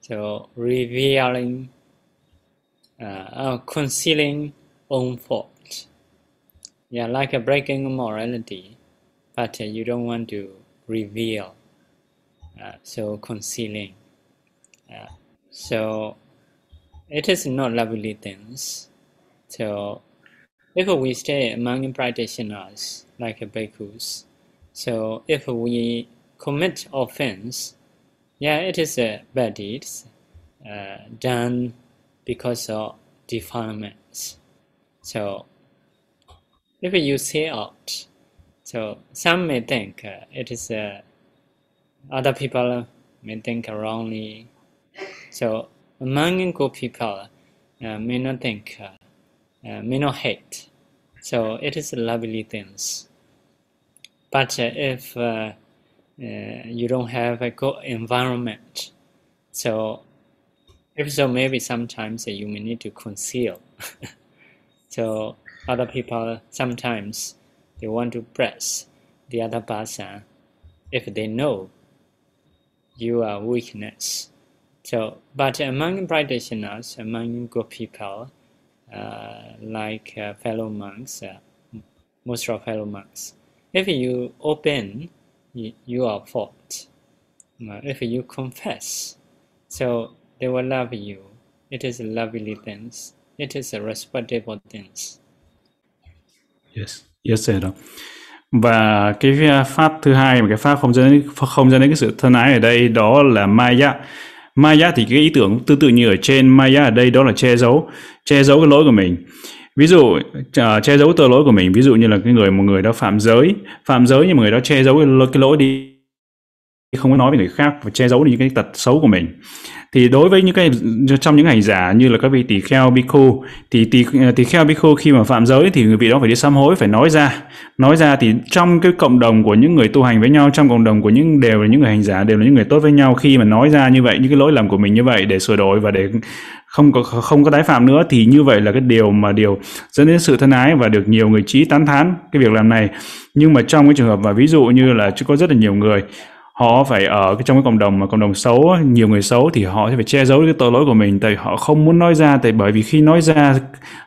So revealing, uh, uh, concealing own fault. Yeah, like a breaking morality, but uh, you don't want to reveal. Uh, so concealing. Uh, so it is not lovely things. So if we stay among practitioners like a bhikkhus, so if we commit offense, yeah, it is a bad deeds uh, done because of defilements. So if you say out, so some may think uh, it is uh, other people may think wrongly. So among good people uh, may not think, uh, uh, may not hate. So it is lovely things. But uh, if you don't have a good environment, so if so, maybe sometimes you may need to conceal. so other people sometimes they want to press the other person if they know your weakness. So, but among practitioners, among good people, uh, like uh, fellow monks, uh, most of fellow monks, if you open your fault, uh, if you confess, so they will love you. It is lovely things. It is a respectable things. Yes, yes sir. đó. Và cái à, pháp thứ hai mà cái pháp không dẫn đến, không dẫn đến cái sự thân ái ở đây đó là Maya. Maya thì cái ý tưởng tương tự như ở trên Maya ở đây đó là che giấu, che giấu cái lỗi của mình. Ví dụ uh, che giấu tội lỗi của mình, ví dụ như là cái người một người đó phạm giới, phạm giới nhưng mà người đó che giấu cái, cái lỗi đi không có nói với người khác và che giấu những cái tật xấu của mình thì đối với những cái trong những hành giả như là các vị tỷ kheo bhikkhu thì tỷ à, tỷ kheo bhikkhu khi mà phạm giới thì người vị đó phải đi sám hối, phải nói ra. Nói ra thì trong cái cộng đồng của những người tu hành với nhau, trong cộng đồng của những đều là những người hành giả, đều là những người tốt với nhau, khi mà nói ra như vậy, những cái lỗi lầm của mình như vậy để sửa đổi và để không có không có tái phạm nữa, thì như vậy là cái điều mà điều dẫn đến sự thân ái và được nhiều người trí tán thán cái việc làm này. Nhưng mà trong cái trường hợp và ví dụ như là có rất là nhiều người họ phải ở trong cái cộng đồng mà cộng đồng xấu nhiều người xấu thì họ sẽ phải che giấu cái tội lỗi của mình tại họ không muốn nói ra tại bởi vì khi nói ra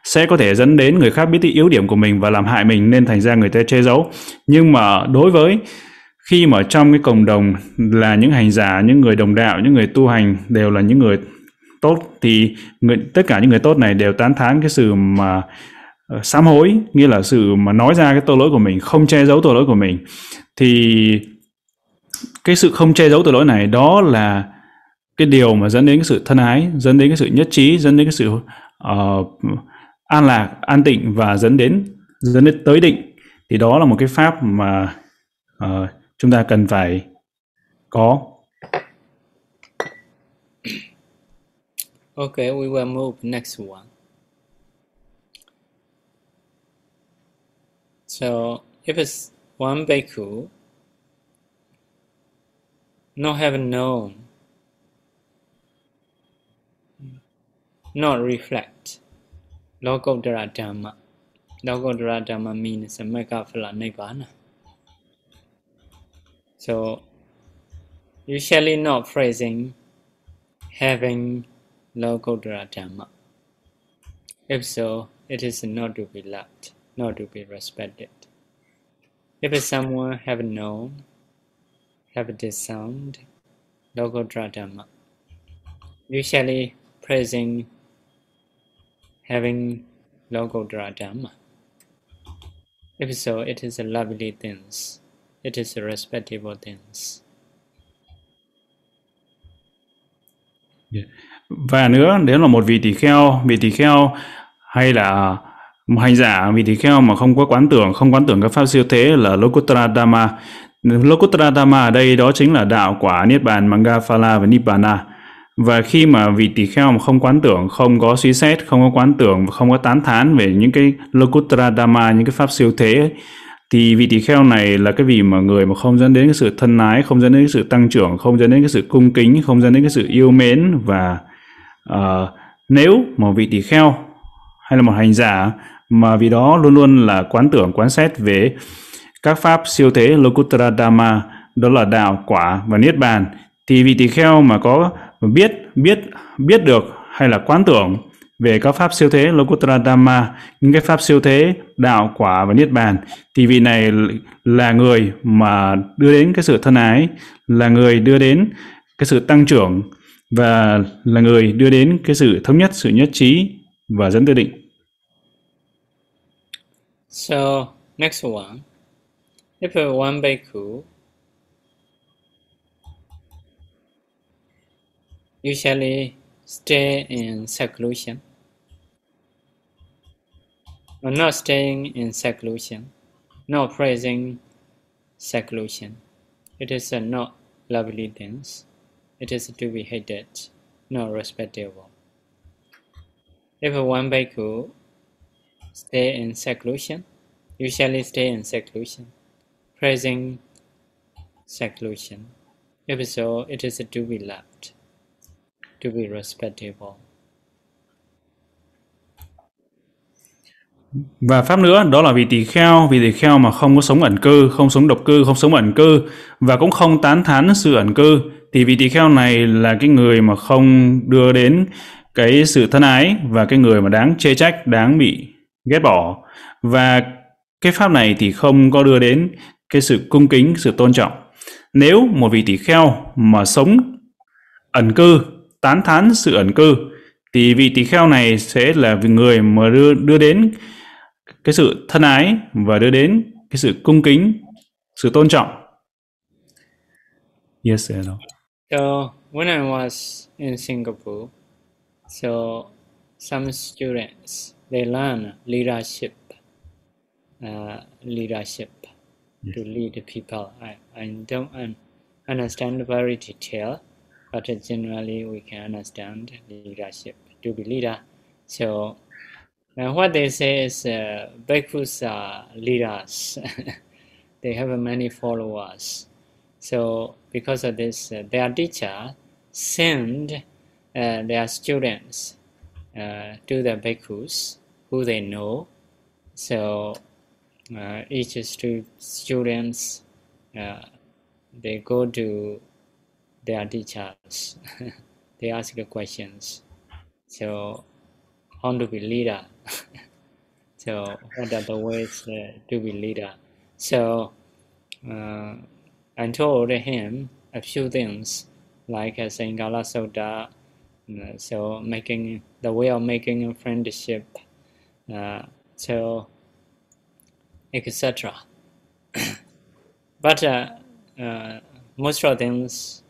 sẽ có thể dẫn đến người khác biết cái yếu điểm của mình và làm hại mình nên thành ra người ta che giấu. Nhưng mà đối với khi mà trong cái cộng đồng là những hành giả những người đồng đạo những người tu hành đều là những người tốt thì người, tất cả những người tốt này đều tán thán cái sự mà uh, sám hối nghĩa là sự mà nói ra cái tội lỗi của mình không che giấu tội lỗi của mình. Thì cái sự không che giấu tội lỗi này đó là cái điều mà dẫn đến cái sự thân ái dẫn đến cái sự nhất trí dẫn đến cái sự uh, an lạc an tịnh và dẫn đến dẫn đến tới định thì đó là một cái pháp mà uh, chúng ta cần phải có Okay, we will move next one. So if it's one bhikkhu not having known, not reflect Lokottara Dhamma. Lokottara Dhamma means Mekka Phala Nibbana. So usually not phrasing having Lokottara Dhamma. If so, it is not to be loved, not to be respected. If someone have known, have discerned Lokottara Dhamma, usually praising having Lokottara Dhamma. If so, it is a lovely things, it is a respectable things. Yeah. và nữa nếu là một vị tỳ kheo vị tỳ kheo hay là một hành giả vị tỳ kheo mà không có quán tưởng không quán tưởng các pháp siêu thế là Lokuttara Dhamma Lokuttara Dhamma ở đây đó chính là đạo quả Niết Bàn Mangaphala và Nibbana. Và khi mà vị tỳ kheo mà không quán tưởng không có suy xét không có quán tưởng và không có tán thán về những cái Lokuttara Dhamma những cái pháp siêu thế thì vị tỳ kheo này là cái vị mà người mà không dẫn đến cái sự thân ái không dẫn đến cái sự tăng trưởng không dẫn đến cái sự cung kính không dẫn đến cái sự yêu mến và uh, nếu một vị tỳ kheo hay là một hành giả mà vì đó luôn luôn là quán tưởng quán xét về các pháp siêu thế Lokuttara Dhamma đó là đạo quả và niết bàn thì vị tỳ kheo mà có biết biết biết được hay là quán tưởng về các pháp siêu thế Lokuttara Dhamma những cái pháp siêu thế đạo quả và niết bàn thì vị này là người mà đưa đến cái sự thân ái là người đưa đến cái sự tăng trưởng và là người đưa đến cái sự thống nhất, sự nhất trí và dẫn tới định. So, next one. If a one bhikkhu usually stay in seclusion or not staying in seclusion, not praising seclusion. It is a not lovely things. it is to be hated, not respectable. If one bhikkhu stay in seclusion, usually stay in seclusion, praising seclusion. If so, it is to be loved, to be respectable. Và pháp nữa đó là vị tỳ kheo, vị tỳ kheo mà không có sống ẩn cư, không sống độc cư, không sống ẩn cư và cũng không tán thán sự ẩn cư thì vị tỳ kheo này là cái người mà không đưa đến cái sự thân ái và cái người mà đáng chê trách, đáng bị ghét bỏ và cái pháp này thì không có đưa đến cái sự cung kính, sự tôn trọng. Nếu một vị tỷ-kheo mà sống ẩn cư, tán thán sự ẩn cư thì vị tỷ-kheo này sẽ là người mà đưa đưa đến cái sự thân ái và đưa đến cái sự cung kính, sự tôn trọng. Yes, hello. So when I was in Singapore, so some students they learn leadership, uh, leadership to lead people. I, I don't understand very detail, but generally we can understand leadership to be leader. So uh, what they say is uh, bhikkhus are leaders. they have many followers. So because of this, uh, their teacher send uh, their students uh, to the bhikkhus who they know. So each stu- students uh, they go to their teachers. they ask the questions. So how to be leader? so what are the ways uh, to be leader? So I told him a few things like uh, Sangala Soda, uh, so making the way of making a friendship, uh, so etc. but uh, uh, most of things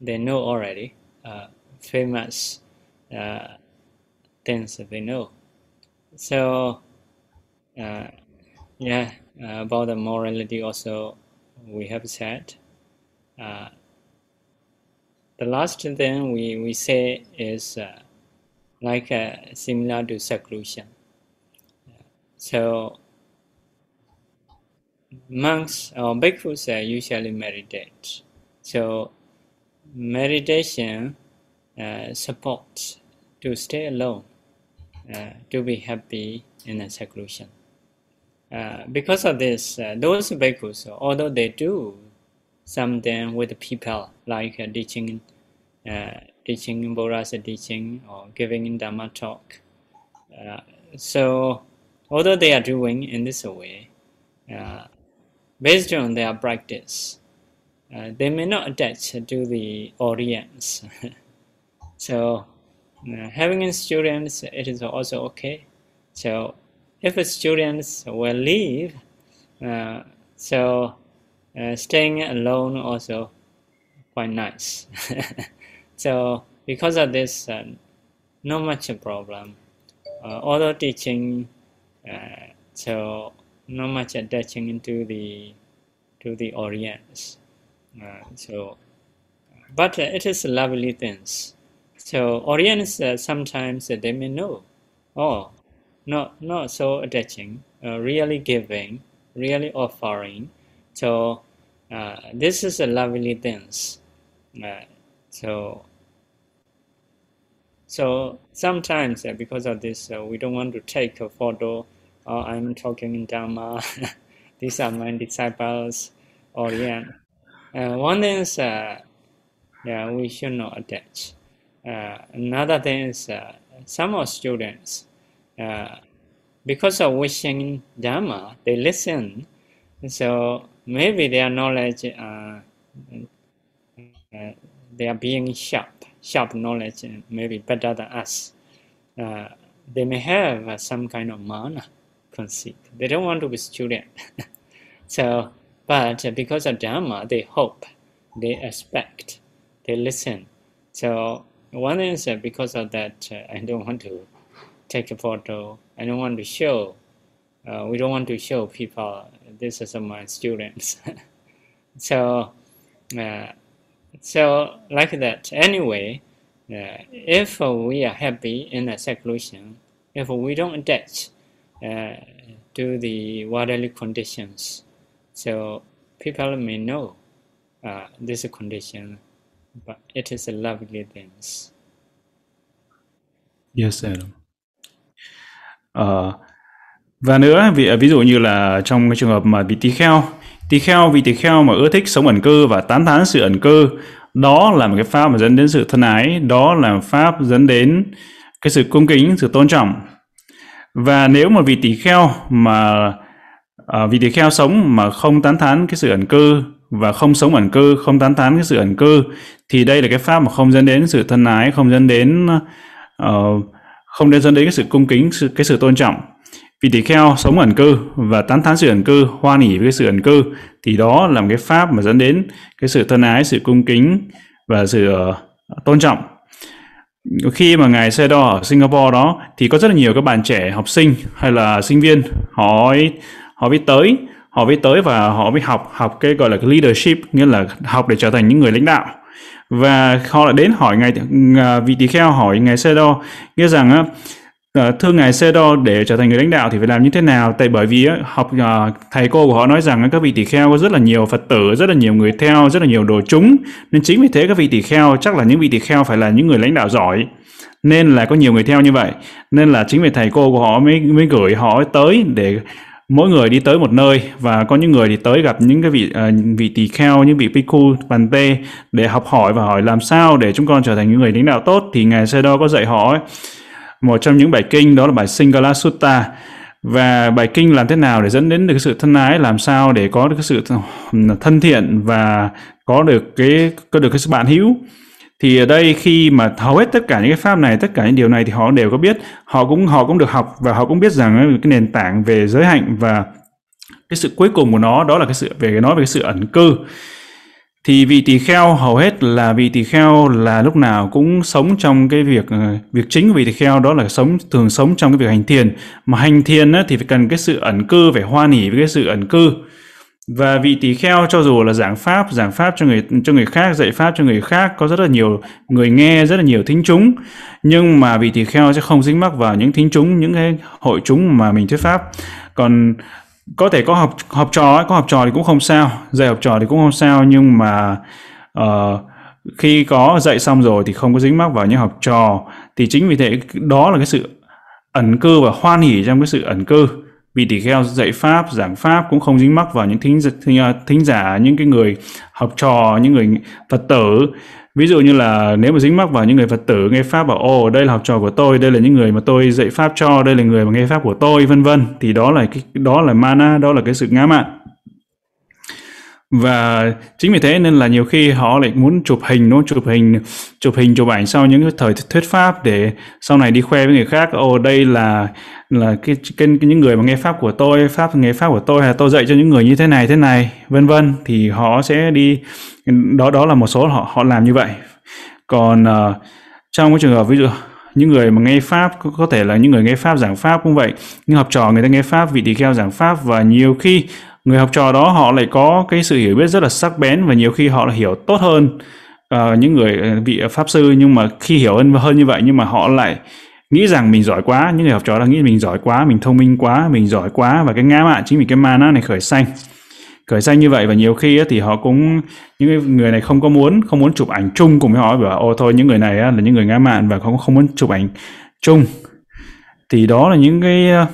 they know already, famous uh, things they know. So yeah, about the morality also we have said. Uh, the last thing we, we say is uh, like uh, similar to seclusion. So monks or bhikkhus uh, usually meditate. So meditation uh, supports to stay alone, uh, to be happy in a seclusion. Uh, because of this, uh, those bhikkhus, although they do something with people like uh, teaching, uh, teaching Buddha's teaching or giving Dhamma talk, uh, so although they are doing in this way, based on their practice, they may not attach to the audience. so having students, it is also okay. So if students will leave, uh, so uh, staying alone also quite nice. so because of this, uh, not much a problem. Uh, although teaching, uh, so not much attaching into the to the audience. Uh, so, but it is lovely things. So audience sometimes they may know, oh not not so attaching, uh, really giving, really offering. So uh, this is a lovely things. Uh, so so sometimes uh, because of this, uh, we don't want to take a photo. Oh, I'm talking in Dharma. These are my disciples. Or yeah, uh, one thing is yeah, we should not attach. another thing is some of students uh, because of wishing Dharma, they listen. So maybe their knowledge, uh, uh, they are being sharp, sharp knowledge, maybe better than us. Uh, they may have uh, some kind of mana conceit. They don't want to be student. so, but because of Dharma, they hope, they expect, they listen. So one is because of that, I don't want to take a photo. I don't want to show. Uh, we don't want to show people this is my students. so, uh, so like that. Anyway, uh, if we are happy in a seclusion, if we don't attach uh, to the worldly conditions, so people may know uh, this condition, but it is a lovely thing. Yes, Adam. Uh, và nữa ví, à, ví dụ như là trong cái trường hợp mà vị tỳ kheo tỳ kheo vị tỳ kheo mà ưa thích sống ẩn cư và tán thán sự ẩn cư đó là một cái pháp mà dẫn đến sự thân ái đó là pháp dẫn đến cái sự cung kính sự tôn trọng và nếu mà vị tỳ kheo mà à, uh, vị tỳ kheo sống mà không tán thán cái sự ẩn cư và không sống ẩn cư không tán thán cái sự ẩn cư thì đây là cái pháp mà không dẫn đến sự thân ái không dẫn đến uh, không nên dẫn đến cái sự cung kính sự, cái sự tôn trọng. Vì tỳ kheo sống ẩn cư và tán thán sự ẩn cư hoan hỉ với cái sự ẩn cư thì đó là một cái pháp mà dẫn đến cái sự thân ái sự cung kính và sự uh, tôn trọng khi mà ngài xe đo ở Singapore đó, thì có rất là nhiều các bạn trẻ, học sinh hay là sinh viên, họ họ biết tới, họ biết tới và họ biết học học cái gọi là cái leadership, nghĩa là học để trở thành những người lãnh đạo. Và họ lại đến hỏi ngài à, vị tỳ kheo hỏi ngài xe Đo, nghĩa rằng á à, thưa ngài Sê Đo để trở thành người lãnh đạo thì phải làm như thế nào? Tại bởi vì học à, thầy cô của họ nói rằng các vị tỷ-kheo có rất là nhiều phật tử rất là nhiều người theo rất là nhiều đồ chúng. Nên chính vì thế các vị tỷ-kheo chắc là những vị tỷ-kheo phải là những người lãnh đạo giỏi. Nên là có nhiều người theo như vậy. Nên là chính vì thầy cô của họ mới mới gửi họ tới để mỗi người đi tới một nơi. Và có những người thì tới gặp những cái vị uh, vị tỳ kheo những vị piku bàn tê để học hỏi và hỏi làm sao để chúng con trở thành những người lãnh đạo tốt. Thì ngài Sê Đo có dạy họ ấy, một trong những bài kinh đó là bài Singala Sutta và bài kinh làm thế nào để dẫn đến được cái sự thân ái, làm sao để có được cái sự thân thiện và có được cái, có được cái sự bạn hữu? Thì ở đây khi mà hầu hết tất cả những cái pháp này, tất cả những điều này thì họ đều có biết. Họ cũng họ cũng được học và họ cũng biết rằng cái nền tảng về giới hạnh và cái sự cuối cùng của nó đó là cái sự, về nói về cái sự ẩn cư thì vị tỳ kheo hầu hết là vị tỳ kheo là lúc nào cũng sống trong cái việc ờ, việc chính của vị tỳ kheo đó là sống thường sống trong cái việc hành thiền. Mà hành thiền á, thì phải cần cái sự ẩn cư phải hoa nỉ với cái sự ẩn cư. Và vị tỳ kheo cho dù là giảng pháp giảng pháp cho người cho người khác dạy pháp cho người khác có rất là nhiều người nghe rất là nhiều thính chúng. Nhưng mà vị tỳ kheo sẽ không dính mắc vào những thính chúng những cái hội chúng mà mình thuyết pháp. Còn có thể có học học trò có học trò thì cũng không sao dạy học trò thì cũng không sao nhưng mà uh, khi có dạy xong rồi thì không có dính mắc vào những học trò. Thì chính vì thế đó là cái sự ẩn cư và hoan hỉ trong cái sự ẩn cư. Vì tỷ kheo dạy pháp giảng pháp cũng không dính mắc vào những thính, thính, thính giả những cái người học trò những người phật tử ví dụ như là nếu mà dính mắc vào những người phật tử nghe pháp bảo, ồ, đây là học trò của tôi, đây là những người mà tôi dạy pháp cho, đây là người mà nghe pháp của tôi, vân vân, thì đó là cái, đó là mana, đó là cái sự ngã mạn và chính vì thế nên là nhiều khi họ lại muốn chụp hình nó chụp hình chụp hình chụp ảnh sau những cái thời thuyết pháp để sau này đi khoe với người khác ồ đây là là cái, cái, cái những người mà nghe pháp của tôi pháp nghe pháp của tôi hay là tôi dạy cho những người như thế này thế này vân vân. Thì họ sẽ đi đó đó là một số họ họ làm như vậy. Còn uh, trong cái trường hợp ví dụ những người mà nghe pháp có, có thể là những người nghe pháp giảng pháp cũng vậy nhưng học trò người ta nghe pháp vị tỳ kheo giảng pháp và nhiều khi người học trò đó họ lại có cái sự hiểu biết rất là sắc bén và nhiều khi họ là hiểu tốt hơn uh, những người à, vị pháp sư. Nhưng mà khi hiểu hơn hơn như vậy nhưng mà họ lại nghĩ rằng mình giỏi quá. Những người học trò đang nghĩ mình giỏi quá mình thông minh quá mình giỏi quá. Và cái ngã mạn chính vì cái mana này khởi sanh khởi sanh như vậy và nhiều khi thì họ cũng những người này không có muốn không muốn chụp ảnh chung cùng với họ. Bảo ô thôi những người này là những người ngã mạn và không không muốn chụp ảnh chung. Thì đó là những cái uh,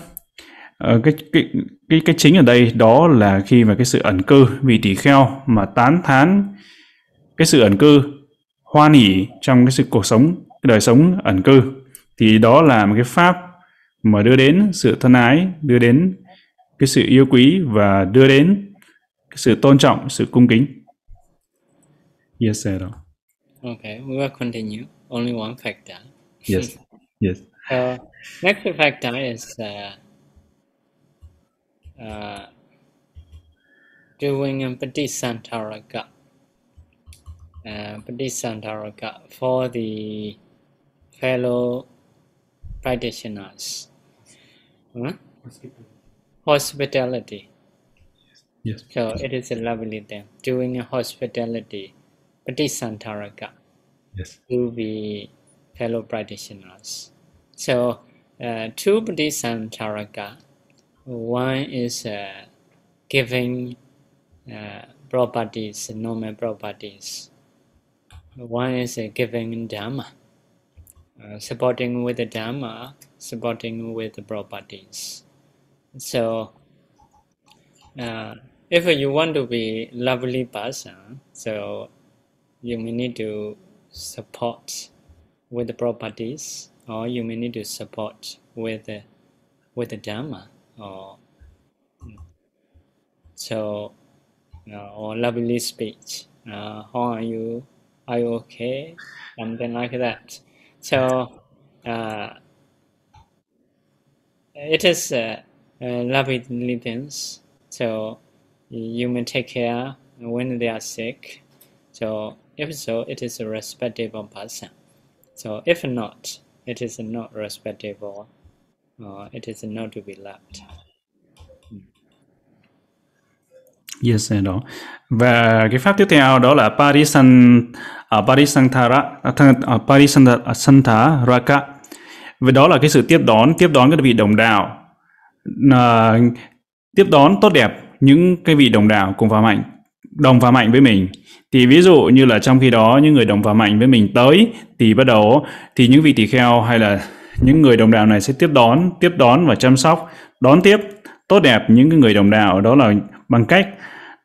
cái cái cái cái chính ở đây đó là khi mà cái sự ẩn cư vị tỷ kheo mà tán thán cái sự ẩn cư hoan hỉ trong cái sự cuộc sống cái đời sống ẩn cư thì đó là một cái pháp mà đưa đến sự thân ái đưa đến cái sự yêu quý và đưa đến cái sự tôn trọng sự cung kính. Yes sir. Okay we will continue. Only one factor. Yes yes. So next factor is uh, uh, doing a Patisantaraka. Uh, Patisantaraka for the fellow practitioners. Huh? Hospitality. Yes. So it is a lovely thing. Doing a hospitality, Patisantaraka. Yes. To the fellow practitioners. So uh, two Patisantaraka one is uh, giving uh, properties, normal properties. One is uh, giving Dhamma, uh, supporting with the Dhamma, supporting with the properties. So, uh, if you want to be lovely person, so you may need to support with the properties, or you may need to support with the, with the Dhamma. Or so uh, or lovely speech uh, how are you? Are you okay? Something like that. So uh, it is uh, uh, lovely things so you may take care when they are sick. So if so it is a respectable person. So if not it is not respectable uh, it is not to be left. Yes, đó. Và cái pháp tiếp theo đó là Parisan uh, à, Parisantara uh, à, à, Parisantharaka. Và đó là cái sự tiếp đón, tiếp đón các vị đồng đạo. Uh, tiếp đón tốt đẹp những cái vị đồng đạo cùng vào mạnh đồng và mạnh với mình thì ví dụ như là trong khi đó những người đồng và mạnh với mình tới thì bắt đầu thì những vị tỳ kheo hay là những người đồng đạo này sẽ tiếp đón tiếp đón và chăm sóc. Đón tiếp, tốt đẹp những cái người đồng đạo, đó là bằng cách,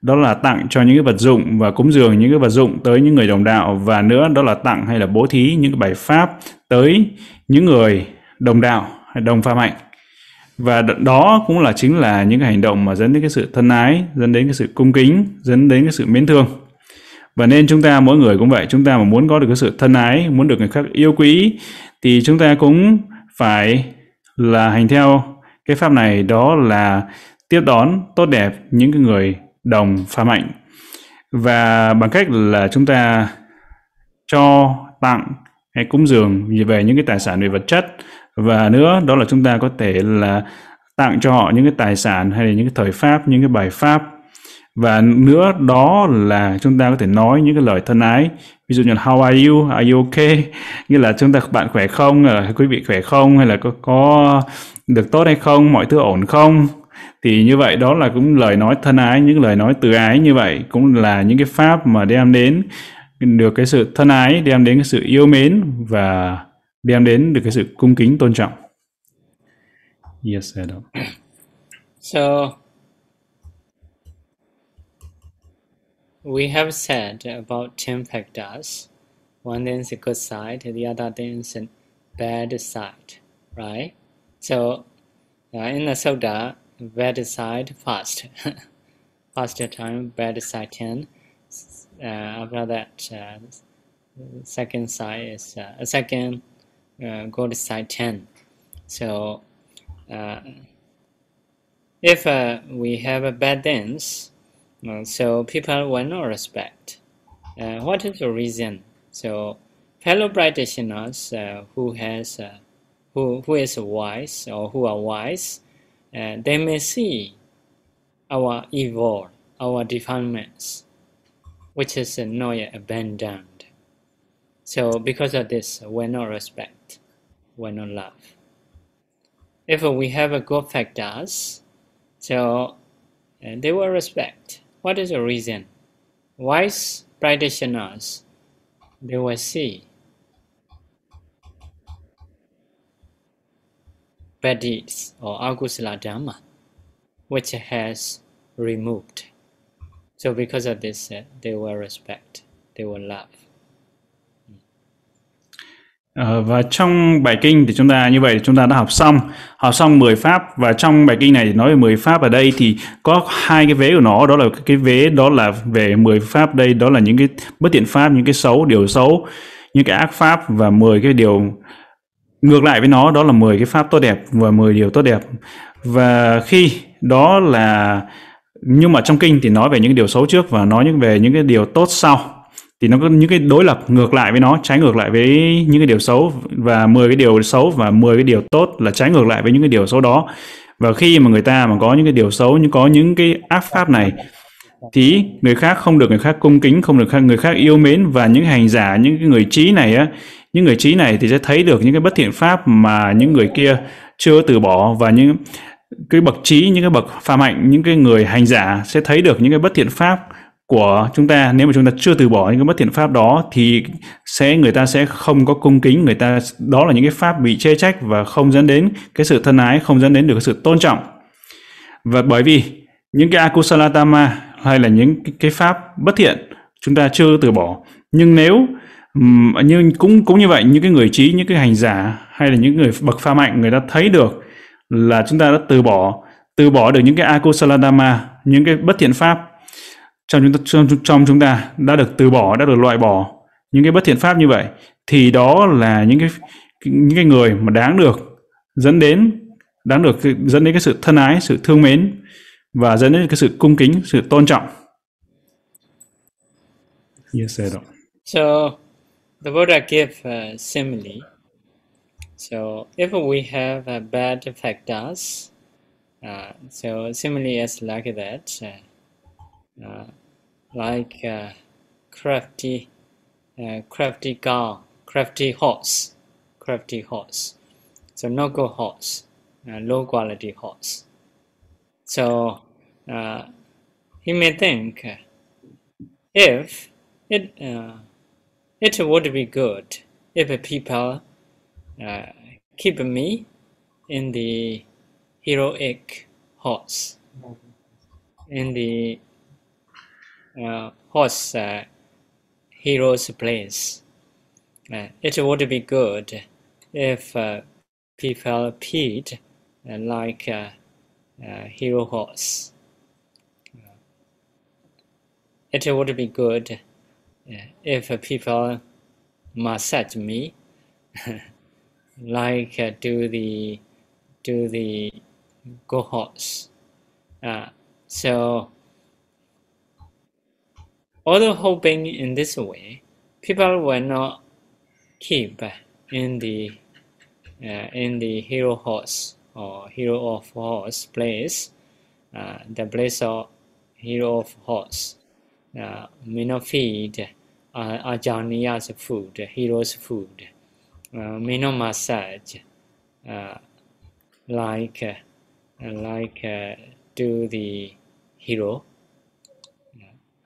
đó là tặng cho những cái vật dụng và cúng dường những cái vật dụng tới những người đồng đạo và nữa đó là tặng hay là bố thí những cái bài pháp tới những người đồng đạo hay đồng pha mạnh và đó cũng là chính là những cái hành động mà dẫn đến cái sự thân ái, dẫn đến cái sự cung kính, dẫn đến cái sự mến thương. Và nên chúng ta, mỗi người cũng vậy, chúng ta mà muốn có được cái sự thân ái, muốn được người khác yêu quý thì chúng ta cũng phải là hành theo cái pháp này, đó là tiếp đón tốt đẹp những cái người đồng pha mạnh. Và bằng cách là chúng ta cho tặng hay cúng dường về những cái tài sản về vật chất. Và nữa, đó là chúng ta có thể là tặng cho họ những cái tài sản hay là những cái thời pháp, những cái bài pháp và nữa đó là chúng ta có thể nói những cái lời thân ái. Ví dụ như là, how are you? Are you okay? Như là chúng ta, bạn khỏe không? Ờ, quý vị khỏe không? Hay là có có được tốt hay không? Mọi thứ ổn không? Thì như vậy đó là cũng lời nói thân ái, những lời nói từ ái như vậy cũng là những cái pháp mà đem đến được cái sự thân ái, đem đến cái sự yêu mến và đem đến được cái sự cung kính tôn trọng. Yes Adam. so we have said about ten factors. One thing is a good side the other thing is a bad side right? So uh, in the soda bad side first. First time bad side 10 uh, after that uh, second side is uh, second uh, good side 10 so uh, if we have a bad dance uh, so people will not respect. Uh, what is the reason? So fellow practitioners uh, who has uh, who, who is wise or who are wise uh, they may see our evil our defilements which is not yet abandoned. So because of this we're not respect we're not love. If we have a good factors so they will respect what is the reason? Wise practitioners they will see. Bad deeds or agusala dhamma which has removed. So because of this uh, they will respect they will love Ờ, và trong bài kinh thì chúng ta như vậy, chúng ta đã học xong. Học xong 10 pháp và trong bài kinh này thì nói về 10 pháp ở đây thì có hai cái vế của nó, đó là cái vế đó là về 10 pháp đây, đó là những cái bất tiện pháp, những cái xấu, điều xấu, những cái ác pháp và 10 cái điều ngược lại với nó, đó là 10 cái pháp tốt đẹp và 10 điều tốt đẹp. Và khi đó là, nhưng mà trong kinh thì nói về những điều xấu trước và nói những về những cái điều tốt sau thì nó có những cái đối lập ngược lại với nó trái ngược lại với những cái điều xấu và 10 cái điều xấu và 10 cái điều tốt là trái ngược lại với những cái điều xấu đó và khi mà người ta mà có những cái điều xấu như có những cái ác pháp này thì người khác không được người khác cung kính không được người khác yêu mến và những hành giả những cái người trí này á những người trí này thì sẽ thấy được những cái bất thiện pháp mà những người kia chưa từ bỏ và những cái bậc trí những cái bậc phàm hạnh những cái người hành giả sẽ thấy được những cái bất thiện pháp của chúng ta nếu mà chúng ta chưa từ bỏ những cái bất thiện pháp đó thì sẽ người ta sẽ không có cung kính người ta đó là những cái pháp bị chê trách và không dẫn đến cái sự thân ái không dẫn đến được cái sự tôn trọng. Và bởi vì những cái akusalatama hay là những cái, pháp bất thiện chúng ta chưa từ bỏ. Nhưng nếu nhưng cũng cũng như vậy những cái người trí những cái hành giả hay là những người bậc pha mạnh người ta thấy được là chúng ta đã từ bỏ từ bỏ được những cái akusalatama những cái bất thiện pháp trong chúng ta trong, trong chúng ta đã được từ bỏ đã được loại bỏ những cái bất thiện pháp như vậy thì đó là những cái những cái người mà đáng được dẫn đến đáng được dẫn đến cái sự thân ái sự thương mến và dẫn đến cái sự cung kính sự tôn trọng yes sir. so the Buddha gave a uh, simile so if we have a bad factors uh, so simile is like that uh, uh, like uh, crafty, uh, crafty cow, crafty horse, crafty horse. So no go horse, uh, low quality horse. So uh, he may think if it uh, it would be good if people uh, keep me in the heroic horse in the uh, horse uh, hero's place. Uh, it would be good if people paid like hero horse. It would be good if people massage me, like uh, do the do the go horse. Uh, so, although hoping in this way, people will not keep in the uh, in the hero horse or hero of horse place, uh, the place of hero of horse uh, may not feed uh, Ajaniya's food, hero's food, uh, may not massage uh, like uh, like uh, do the hero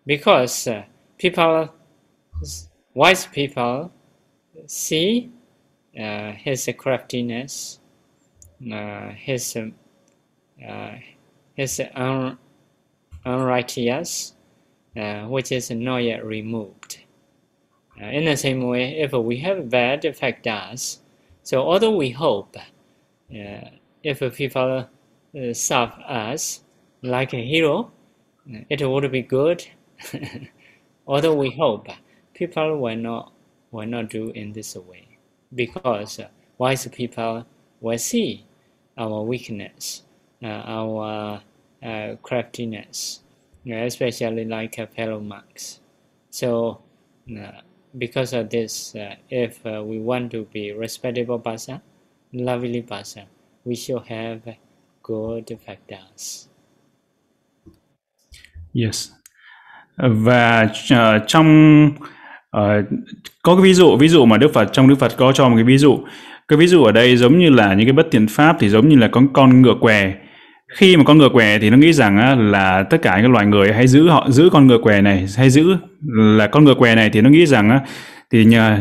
because uh, people wise people see uh, his craftiness, uh, his his un, unrighteous, which is not yet removed. In the same way, if we have bad factors, so although we hope, if people serve us like a hero, it would be good. although we hope, people will not will not do in this way because uh, wise people will see our weakness, uh, our uh, craftiness, especially like a fellow monks. So, because of this, if we want to be respectable person, lovely person, we should have good factors. Yes. Và uh, trong uh, có cái ví dụ ví dụ mà Đức Phật trong Đức Phật có cho một cái ví dụ. Cái ví dụ ở đây giống như là những cái bất thiện pháp thì giống như là con con ngựa què. Khi mà con ngựa què thì nó nghĩ rằng á, là tất cả những loài người hay giữ họ giữ con ngựa què này hay giữ là con ngựa què này thì nó nghĩ rằng á, thì nhờ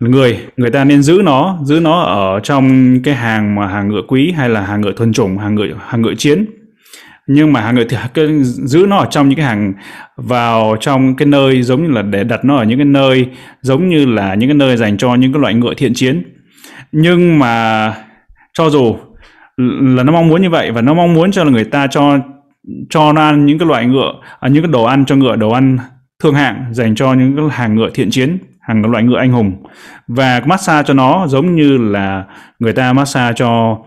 người người ta nên giữ nó giữ nó ở trong cái hàng mà hàng ngựa quý hay là hàng ngựa thuần chủng hàng ngựa hàng ngựa chiến nhưng mà hàng ngựa thì giữ nó ở trong những cái hàng vào trong cái nơi giống như là để đặt nó ở những cái nơi giống như là những cái nơi dành cho những cái loại ngựa thiện chiến. Nhưng mà cho dù là nó mong muốn như vậy và nó mong muốn cho là người ta cho cho nó ăn những cái loại ngựa à, những cái đồ ăn cho ngựa đồ ăn thương hạng dành cho những cái hàng ngựa thiện chiến hàng loại ngựa anh hùng. Và massage cho nó giống như là người ta massage cho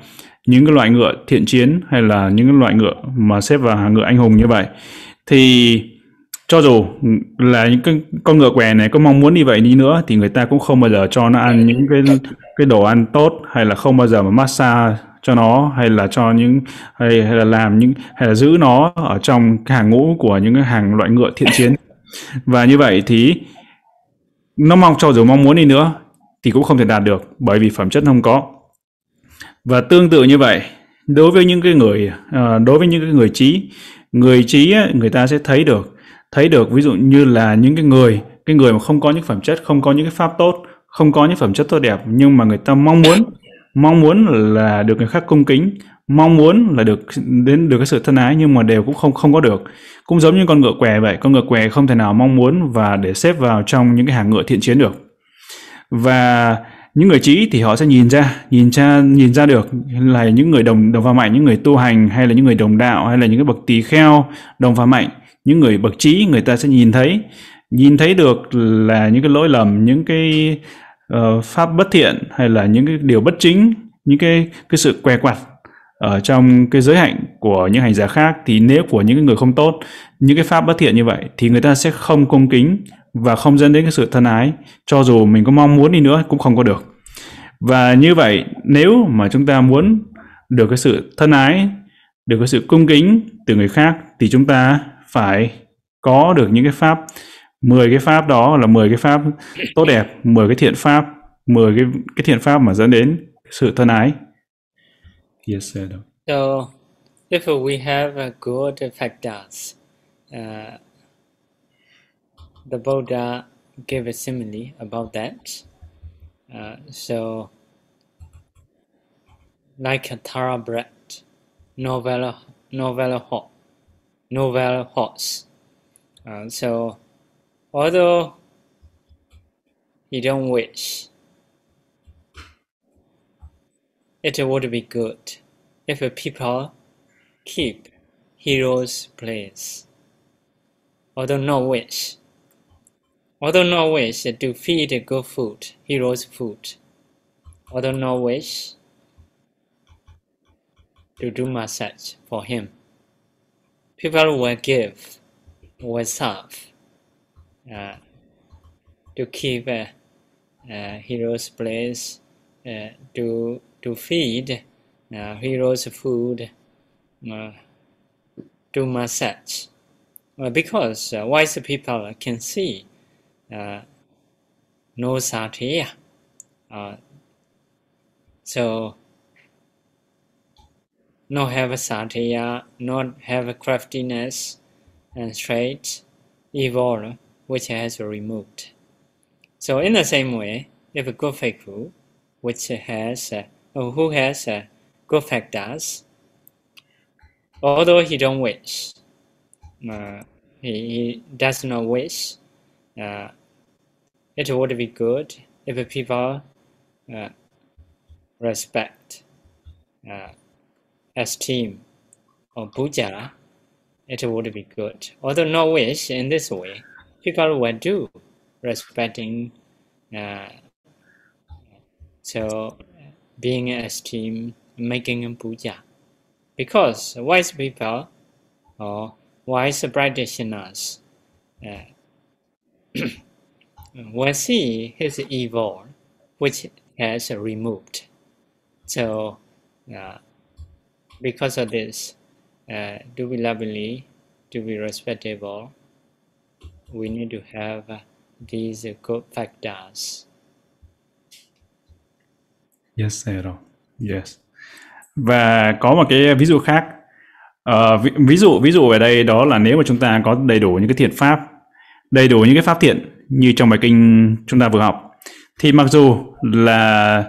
những cái loại ngựa thiện chiến hay là những cái loại ngựa mà xếp vào hàng ngựa anh hùng như vậy. Thì cho dù là những cái con ngựa què này có mong muốn đi vậy đi nữa thì người ta cũng không bao giờ cho nó ăn những cái cái đồ ăn tốt hay là không bao giờ mà massage cho nó hay là cho những hay, hay là làm những hay là giữ nó ở trong cái hàng ngũ của những cái hàng loại ngựa thiện chiến. Và như vậy thì nó mong cho dù mong muốn đi nữa thì cũng không thể đạt được bởi vì phẩm chất không có và tương tự như vậy, đối với những cái người ờ, đối với những cái người trí người trí người ta sẽ thấy được thấy được ví dụ như là những cái người cái người mà không có những phẩm chất, không có những cái pháp tốt, không có những phẩm chất tốt đẹp, nhưng mà người ta mong muốn mong muốn là được người khác cung kính, mong muốn là được đến, được cái sự thân ái, nhưng mà đều cũng không không có được. Cũng giống như con ngựa què vậy, con ngựa què không thể nào mong muốn và để xếp vào trong những cái hàng ngựa thiện chiến được. Và những người trí thì họ sẽ nhìn ra nhìn ra nhìn ra được là những người đồng đồng vào mạnh những người tu hành hay là những người đồng đạo hay là những cái bậc tỳ kheo đồng vào mạnh. Những người bậc trí người ta sẽ nhìn thấy. Nhìn thấy được là những cái lỗi lầm những cái uh, pháp bất thiện hay là những cái điều bất chính những cái cái sự què quặt ở trong cái giới hạnh của những hành giả khác thì nếu của những người không tốt những cái pháp bất thiện như vậy thì người ta sẽ không cung kính và không dẫn đến cái sự thân ái. Cho dù mình có mong muốn đi nữa cũng không có được. Và như vậy nếu mà chúng ta muốn được cái sự thân ái được cái sự cung kính từ người khác thì chúng ta phải có được những cái pháp. 10 cái pháp đó là 10 cái pháp tốt đẹp 10 cái thiện pháp 10 cái cái thiện pháp mà dẫn đến sự thân ái. Yes sir. so if we have a good factors uh, the Buddha gave a simile about that Uh, so, like a thoroughbred novel, novel, ho- novel horse. Uh, so, although you don't wish, it would be good if people keep hero's place, although not wish, although not wish to feed good food, hero's food, although not wish to do massage for him. People will give, will serve, uh, to keep uh, uh, hero's place, uh, to to feed uh, hero's food, uh, to massage, because wise people can see uh, no satya, uh, so not have a satya, not have a craftiness and straight, evil, which has removed. So in the same way, if a good faithful, which has uh, who has uh, good factors, although he don't wish, uh, he, he does not wish, uh, it would be good if people uh, respect, uh, esteem, or puja, it would be good. Although not wish in this way, people will do respecting uh, so being esteemed making puja because wise people or wise practitioners uh, will see his evil which has removed so uh, because of this uh, to be lovely to be respectable we need to have these good factors. Yes, rồi. Yes. Và có một cái ví dụ khác. Uh, ví, ví dụ ví dụ ở đây đó là nếu mà chúng ta có đầy đủ những cái thiện pháp, đầy đủ những cái pháp thiện như trong bài kinh chúng ta vừa học, thì mặc dù là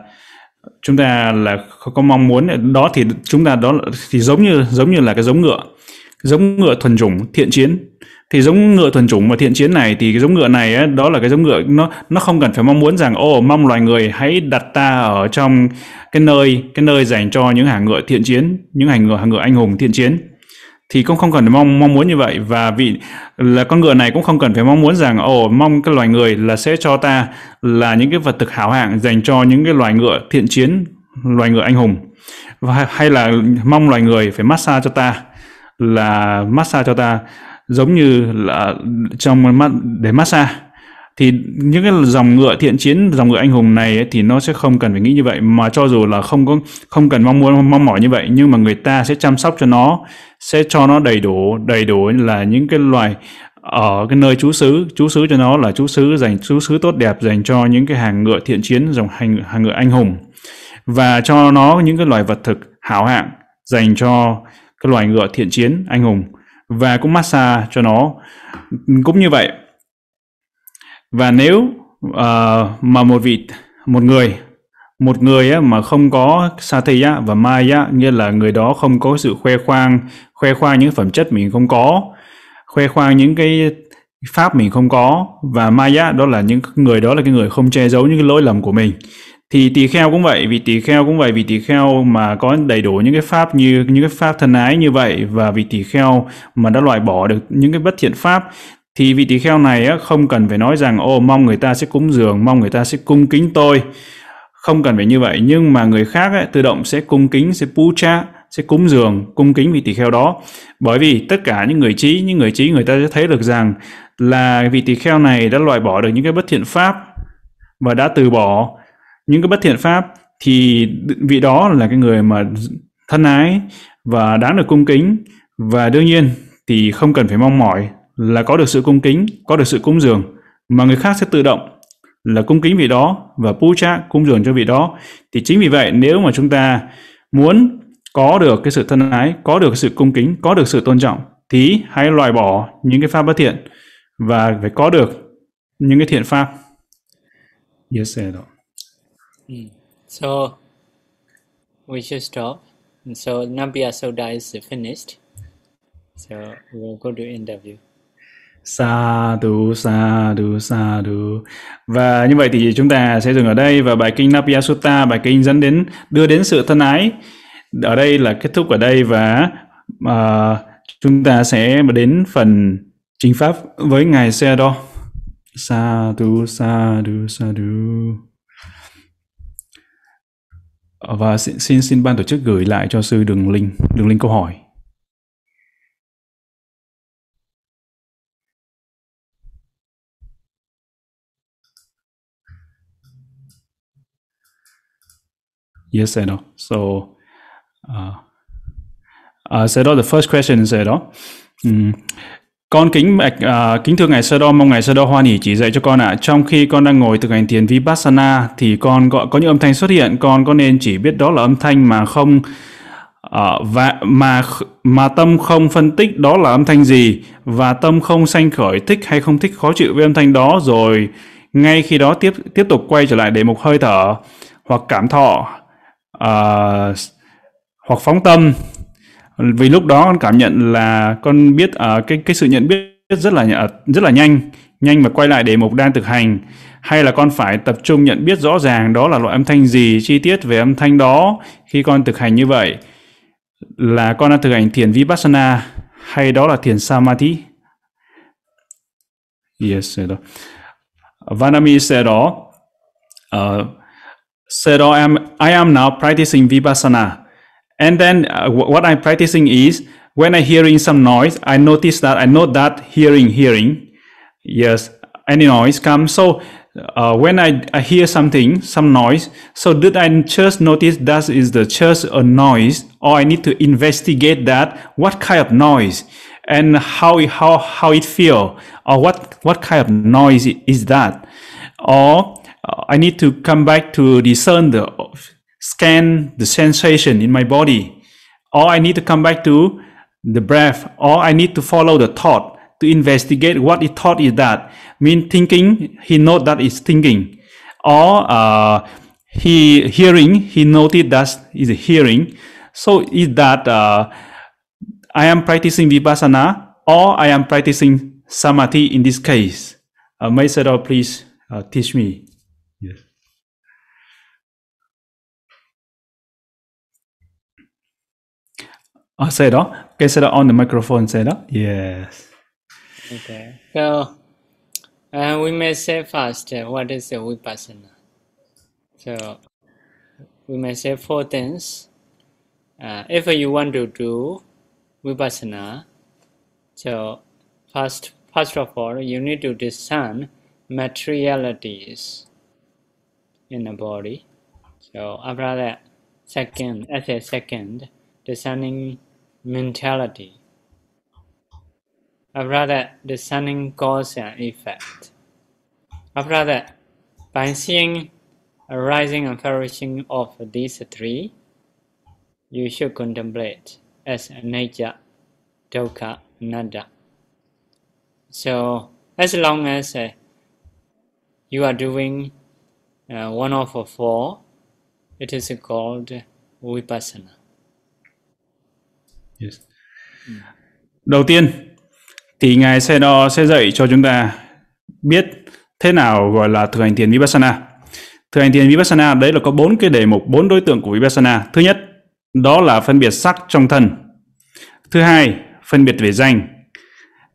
chúng ta là không có mong muốn đó thì chúng ta đó thì giống như giống như là cái giống ngựa, giống ngựa thuần chủng thiện chiến. Thì giống ngựa thuần chủng và thiện chiến này thì cái giống ngựa này ấy, đó là cái giống ngựa nó nó không cần phải mong muốn rằng ô mong loài người hãy đặt ta ở trong cái nơi cái nơi dành cho những hàng ngựa thiện chiến những hàng ngựa hàng ngựa anh hùng thiện chiến thì cũng không cần phải mong mong muốn như vậy. Và vị là con ngựa này cũng không cần phải mong muốn rằng, ồ, mong cái loài người là sẽ cho ta là những cái vật thực hảo hạng dành cho những cái loài ngựa thiện chiến, loài ngựa anh hùng. Và hay là mong loài người phải massage cho ta, là massage cho ta giống như là trong mắt, để massage thì những cái dòng ngựa thiện chiến dòng ngựa anh hùng này ấy, thì nó sẽ không cần phải nghĩ như vậy. Mà cho dù là không có không cần mong muốn mong mỏi như vậy nhưng mà người ta sẽ chăm sóc cho nó sẽ cho nó đầy đủ đầy đủ là những cái loài ở cái nơi trú xứ. Trú xứ cho nó là trú xứ dành trú xứ tốt đẹp dành cho những cái hàng ngựa thiện chiến dòng hàng hàng ngựa anh hùng. Và cho nó những cái loài vật thực hảo hạng dành cho cái loài ngựa thiện chiến anh hùng. Và cũng massage cho nó. Cũng như vậy và nếu uh, mà một vị một người một người á, mà không có satya và maya nghĩa là người đó không có sự khoe khoang khoe khoang những phẩm chất mình không có khoe khoang những cái pháp mình không có và maya đó là những người đó là cái người không che giấu những cái lỗi lầm của mình thì tỳ kheo cũng vậy vì tỳ kheo cũng vậy vì tỳ kheo mà có đầy đủ những cái pháp như những cái pháp thân ái như vậy và vì tỳ kheo mà đã loại bỏ được những cái bất thiện pháp thì vị tỳ kheo này á, không cần phải nói rằng ô mong người ta sẽ cúng dường mong người ta sẽ cung kính tôi. Không cần phải như vậy nhưng mà người khác ấy, tự động sẽ cung kính sẽ puja sẽ cúng dường cung kính vị tỳ kheo đó. Bởi vì tất cả những người trí những người trí người ta sẽ thấy được rằng là vị tỳ kheo này đã loại bỏ được những cái bất thiện pháp và đã từ bỏ những cái bất thiện pháp thì vị đó là cái người mà thân ái và đáng được cung kính. Và đương nhiên thì không cần phải mong mỏi là có được sự cung kính, có được sự cúng dường mà người khác sẽ tự động là cung kính vị đó và puja cung dường cho vị đó. Thì chính vì vậy nếu mà chúng ta muốn có được cái sự thân ái, có được sự cung kính, có được sự tôn trọng thì hãy loại bỏ những cái pháp bất thiện và phải có được những cái thiện pháp. Yes, sir. Mm. So we should stop. And so Nambia Soda is finished. So we'll go to interview. Sa du sa du sa du và như vậy thì chúng ta sẽ dừng ở đây và bài kinh Napya Sutta bài kinh dẫn đến đưa đến sự thân ái. Ở đây là kết thúc ở đây và uh, chúng ta sẽ đến phần chính pháp với ngài xe đo sa du sa du sa du và xin, xin xin ban tổ chức gửi lại cho sư đường link đường link câu hỏi. Yes, Sedo. So, uh, uh, Sedo, the first question is Sedo. Um, mm. con kính bạch uh, à, kính thưa ngài Sơ mong ngài Sơ hoan hỉ chỉ dạy cho con ạ. À. Trong khi con đang ngồi thực hành thiền vipassana thì con gọi có những âm thanh xuất hiện, con có nên chỉ biết đó là âm thanh mà không uh, và mà mà tâm không phân tích đó là âm thanh gì và tâm không sanh khởi thích hay không thích khó chịu với âm thanh đó rồi ngay khi đó tiếp tiếp tục quay trở lại để một hơi thở hoặc cảm thọ uh, hoặc phóng tâm. Vì lúc đó con cảm nhận là con biết ở uh, cái cái sự nhận biết rất là ờ, rất là nhanh nhanh và quay lại đề mục đang thực hành. Hay là con phải tập trung nhận biết rõ ràng đó là loại âm thanh gì chi tiết về âm thanh đó khi con thực hành như vậy. Là con đang thực hành thiền vipassana hay đó là thiền samadhi? Yes đó. Vanami said đó uh, oh, I am I am now practicing vipassana. And then uh, what I'm practicing is when I hearing some noise, I notice that I know that hearing, hearing, yes, any noise comes. So uh, when I, I hear something, some noise, so did I just notice that is the just a noise, or I need to investigate that what kind of noise? And how how how it feel, or what what kind of noise is that, or I need to come back to discern the scan the sensation in my body, or I need to come back to the breath, or I need to follow the thought to investigate what the thought is that. Mean thinking, he know that is thinking, or uh, he hearing, he noted that is hearing. So is that uh, I am practicing vipassana or I am practicing samadhi in this case? Uh, Maestro, please uh, teach me. Yes. Oh, say that. Okay, say that on the microphone. Say that. Yes. Okay. So uh, we may say first uh, what is the vipassana. So we may say four things. Uh, if you want to do vipassana, so first first of all you need to discern materialities in the body. So after that, second as a second, discerning mentality, After that, discerning cause and effect. After that, by seeing arising and flourishing of these three, you should contemplate as nature, dukkha, nada. So, as long as uh, you are doing uh, one of four, it is called vipassana. Yes. Đầu tiên thì ngài sẽ đo sẽ dạy cho chúng ta biết thế nào gọi là thực hành thiền vipassana. Thực hành thiền vipassana đấy là có bốn cái đề mục, bốn đối tượng của vipassana. Thứ nhất, đó là phân biệt sắc trong thân. Thứ hai, phân biệt về danh.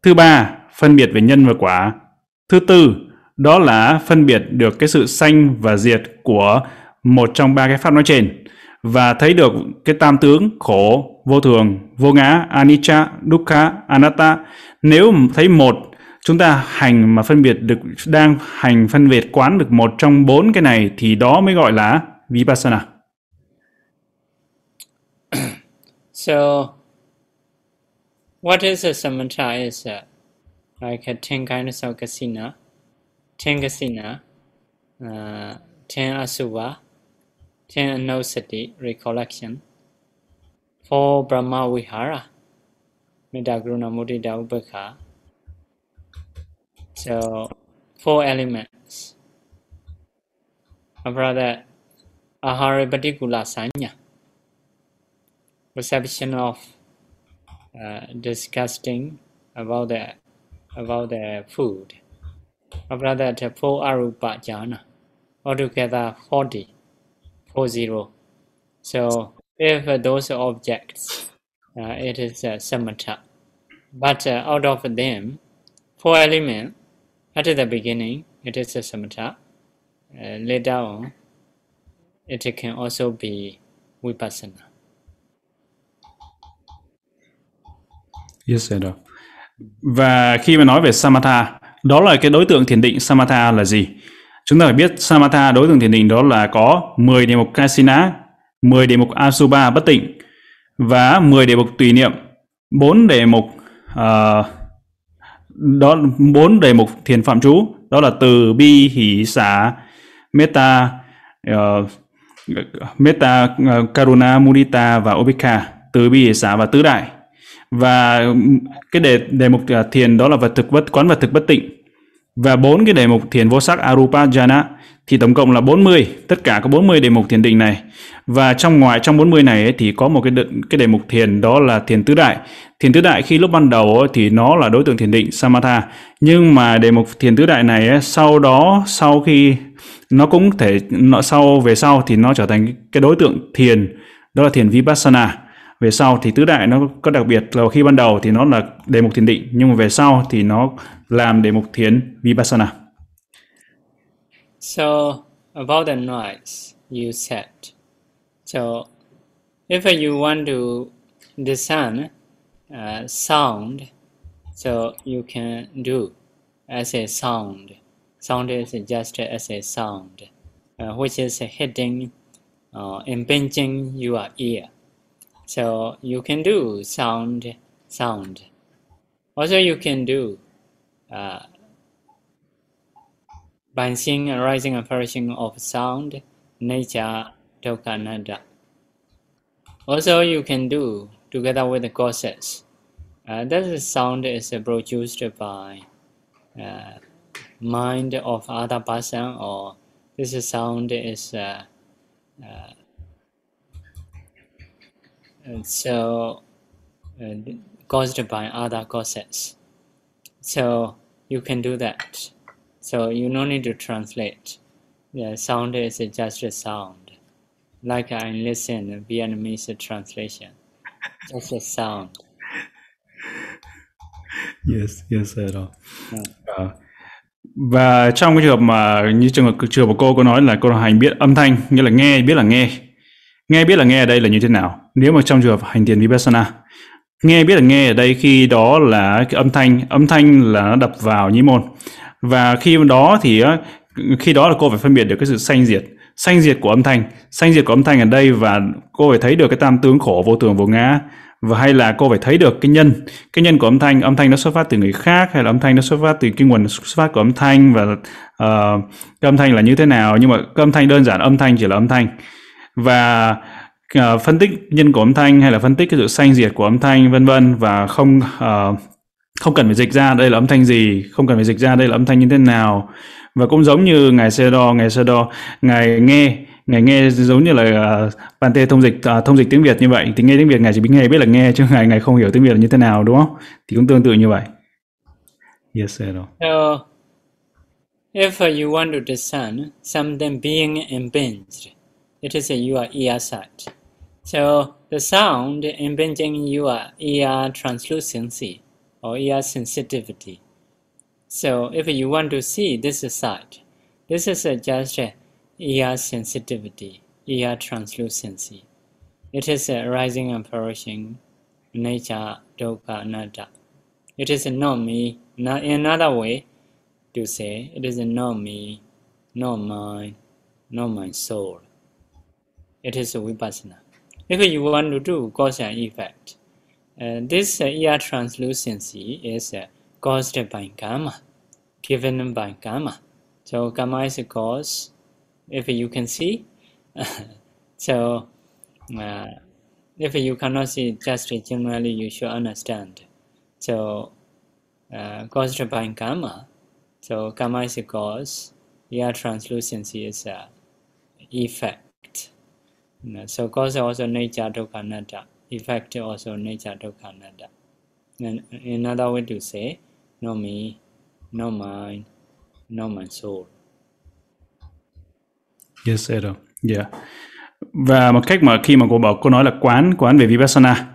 Thứ ba, phân biệt về nhân và quả. Thứ tư, đó là phân biệt được cái sự sanh và diệt của một trong ba cái pháp nói trên và thấy được cái tam tướng khổ, vô thường, vô ngã, anicca, dukkha, anatta. Nếu thấy một chúng ta hành mà phân biệt được đang hành phân biệt quán được một trong bốn cái này thì đó mới gọi là vipassana. so what is a samatha is a, like a ten kinds of kasina, ten kasina, uh, ten asuva, ten anosati recollection, for Brahma Vihara, Metta Karuna Mudita Ubekha. So, four elements. After that, Ahara Patikula Sanya, perception of uh, disgusting about the about the food. After that, four Arupa Jhana, altogether 40, 40. So, if uh, those objects, uh, it is uh, samatha. But uh, out of them, four elements, at the beginning, it is a samatha. Uh, later on, it can also be vipassana. Yes, sir. Và khi mà nói về samatha, đó là cái đối tượng thiền định samatha là gì? Chúng ta phải biết samatha đối tượng thiền định đó là có 10 đề mục kasina, 10 đề mục Asuba bất tịnh và 10 đề mục tùy niệm, 4 đề mục uh, đó 4 đề mục thiền phạm chú đó là từ bi hỷ xả metta uh, metta uh, karuna mudita và obika từ bi hỷ xả và tứ đại. Và cái đề đề mục thiền đó là vật thực bất quán vật thực bất tịnh và bốn cái đề mục thiền vô sắc arupa jhana thì tổng cộng là 40, tất cả có 40 đề mục thiền định này. Và trong ngoài trong 40 này ấy, thì có một cái cái đề mục thiền đó là thiền tứ đại. Thiền tứ đại khi lúc ban đầu ấy, thì nó là đối tượng thiền định samatha, nhưng mà đề mục thiền tứ đại này ấy, sau đó sau khi nó cũng thể nó sau về sau thì nó trở thành cái đối tượng thiền đó là thiền vipassana về sau thì tứ đại nó có đặc biệt là khi ban đầu thì nó là đề mục thiền định nhưng mà về sau thì nó làm đề mục thiền vipassana So about the noise you said. So if you want to discern uh, sound, so you can do as a sound. Sound is just as a sound, uh, which is hitting, uh, impinging your ear. So you can do sound, sound. Also you can do uh, by seeing rising and perishing of sound, nature, dukkha, Also, you can do together with the causes. Uh, that sound is produced by uh, mind of other person, or this sound is uh, uh so uh, caused by other causes. So you can do that. So you no need to translate. The sound is just a sound. Like I listen Vietnamese translation. Just a sound. Yes, yes, sir. Yeah. Uh, và trong cái trường hợp mà như trường hợp trường của cô có nói là cô hành biết âm thanh nghĩa là nghe biết là nghe nghe biết là nghe ở đây là như thế nào? Nếu mà trong trường hợp hành thiền vipassana nghe biết là nghe ở đây khi đó là cái âm thanh âm thanh là nó đập vào nhĩ môn. Và khi đó thì khi đó là cô phải phân biệt được cái sự sanh diệt sanh diệt của âm thanh sanh diệt của âm thanh ở đây và cô phải thấy được cái tam tướng khổ vô thường vô ngã. Và hay là cô phải thấy được cái nhân cái nhân của âm thanh âm thanh nó xuất phát từ người khác hay là âm thanh nó xuất phát từ cái nguồn xuất phát của âm thanh và uh, cái âm thanh là như thế nào? Nhưng mà cái âm thanh đơn giản âm thanh chỉ là âm thanh và uh, phân tích nhân của âm thanh hay là phân tích cái sự sanh diệt của âm thanh vân vân và không uh, không cần phải dịch ra đây là âm thanh gì không cần phải dịch ra đây là âm thanh như thế nào. Và cũng giống như ngài sơ đo ngài sơ đo ngài nghe ngài nghe giống như là ờ, uh, tê thông dịch uh, thông dịch tiếng Việt như vậy. Thì nghe tiếng Việt ngài chỉ biết nghe biết là nghe chứ ngài ngài không hiểu tiếng Việt là như thế nào đúng không? Thì cũng tương tự như vậy. Yes sir so if you want to discern something being impinged it is a your ear side so the sound impinging your ear translucency or ear sensitivity. So if you want to see this side, this is just ear sensitivity, ear translucency. It is a rising and perishing nature, dukkha, anatta. It is not me, not in another way to say it is not me, not mine, not my soul. It is a vipassana. If you want to do cause and effect, uh, this uh, ear translucency is uh, caused by karma, given by karma. So karma is a cause, if you can see. so uh, if you cannot see, just generally you should understand. So uh, caused by karma. So karma is a cause, ear translucency is a effect. So cause also nature dukkha anatta effect also nature dukkha anatta. And another way to say, no me, no mind, no my soul. Yes, sir. Yeah. và một cách mà khi mà cô bảo cô nói là quán quán về vipassana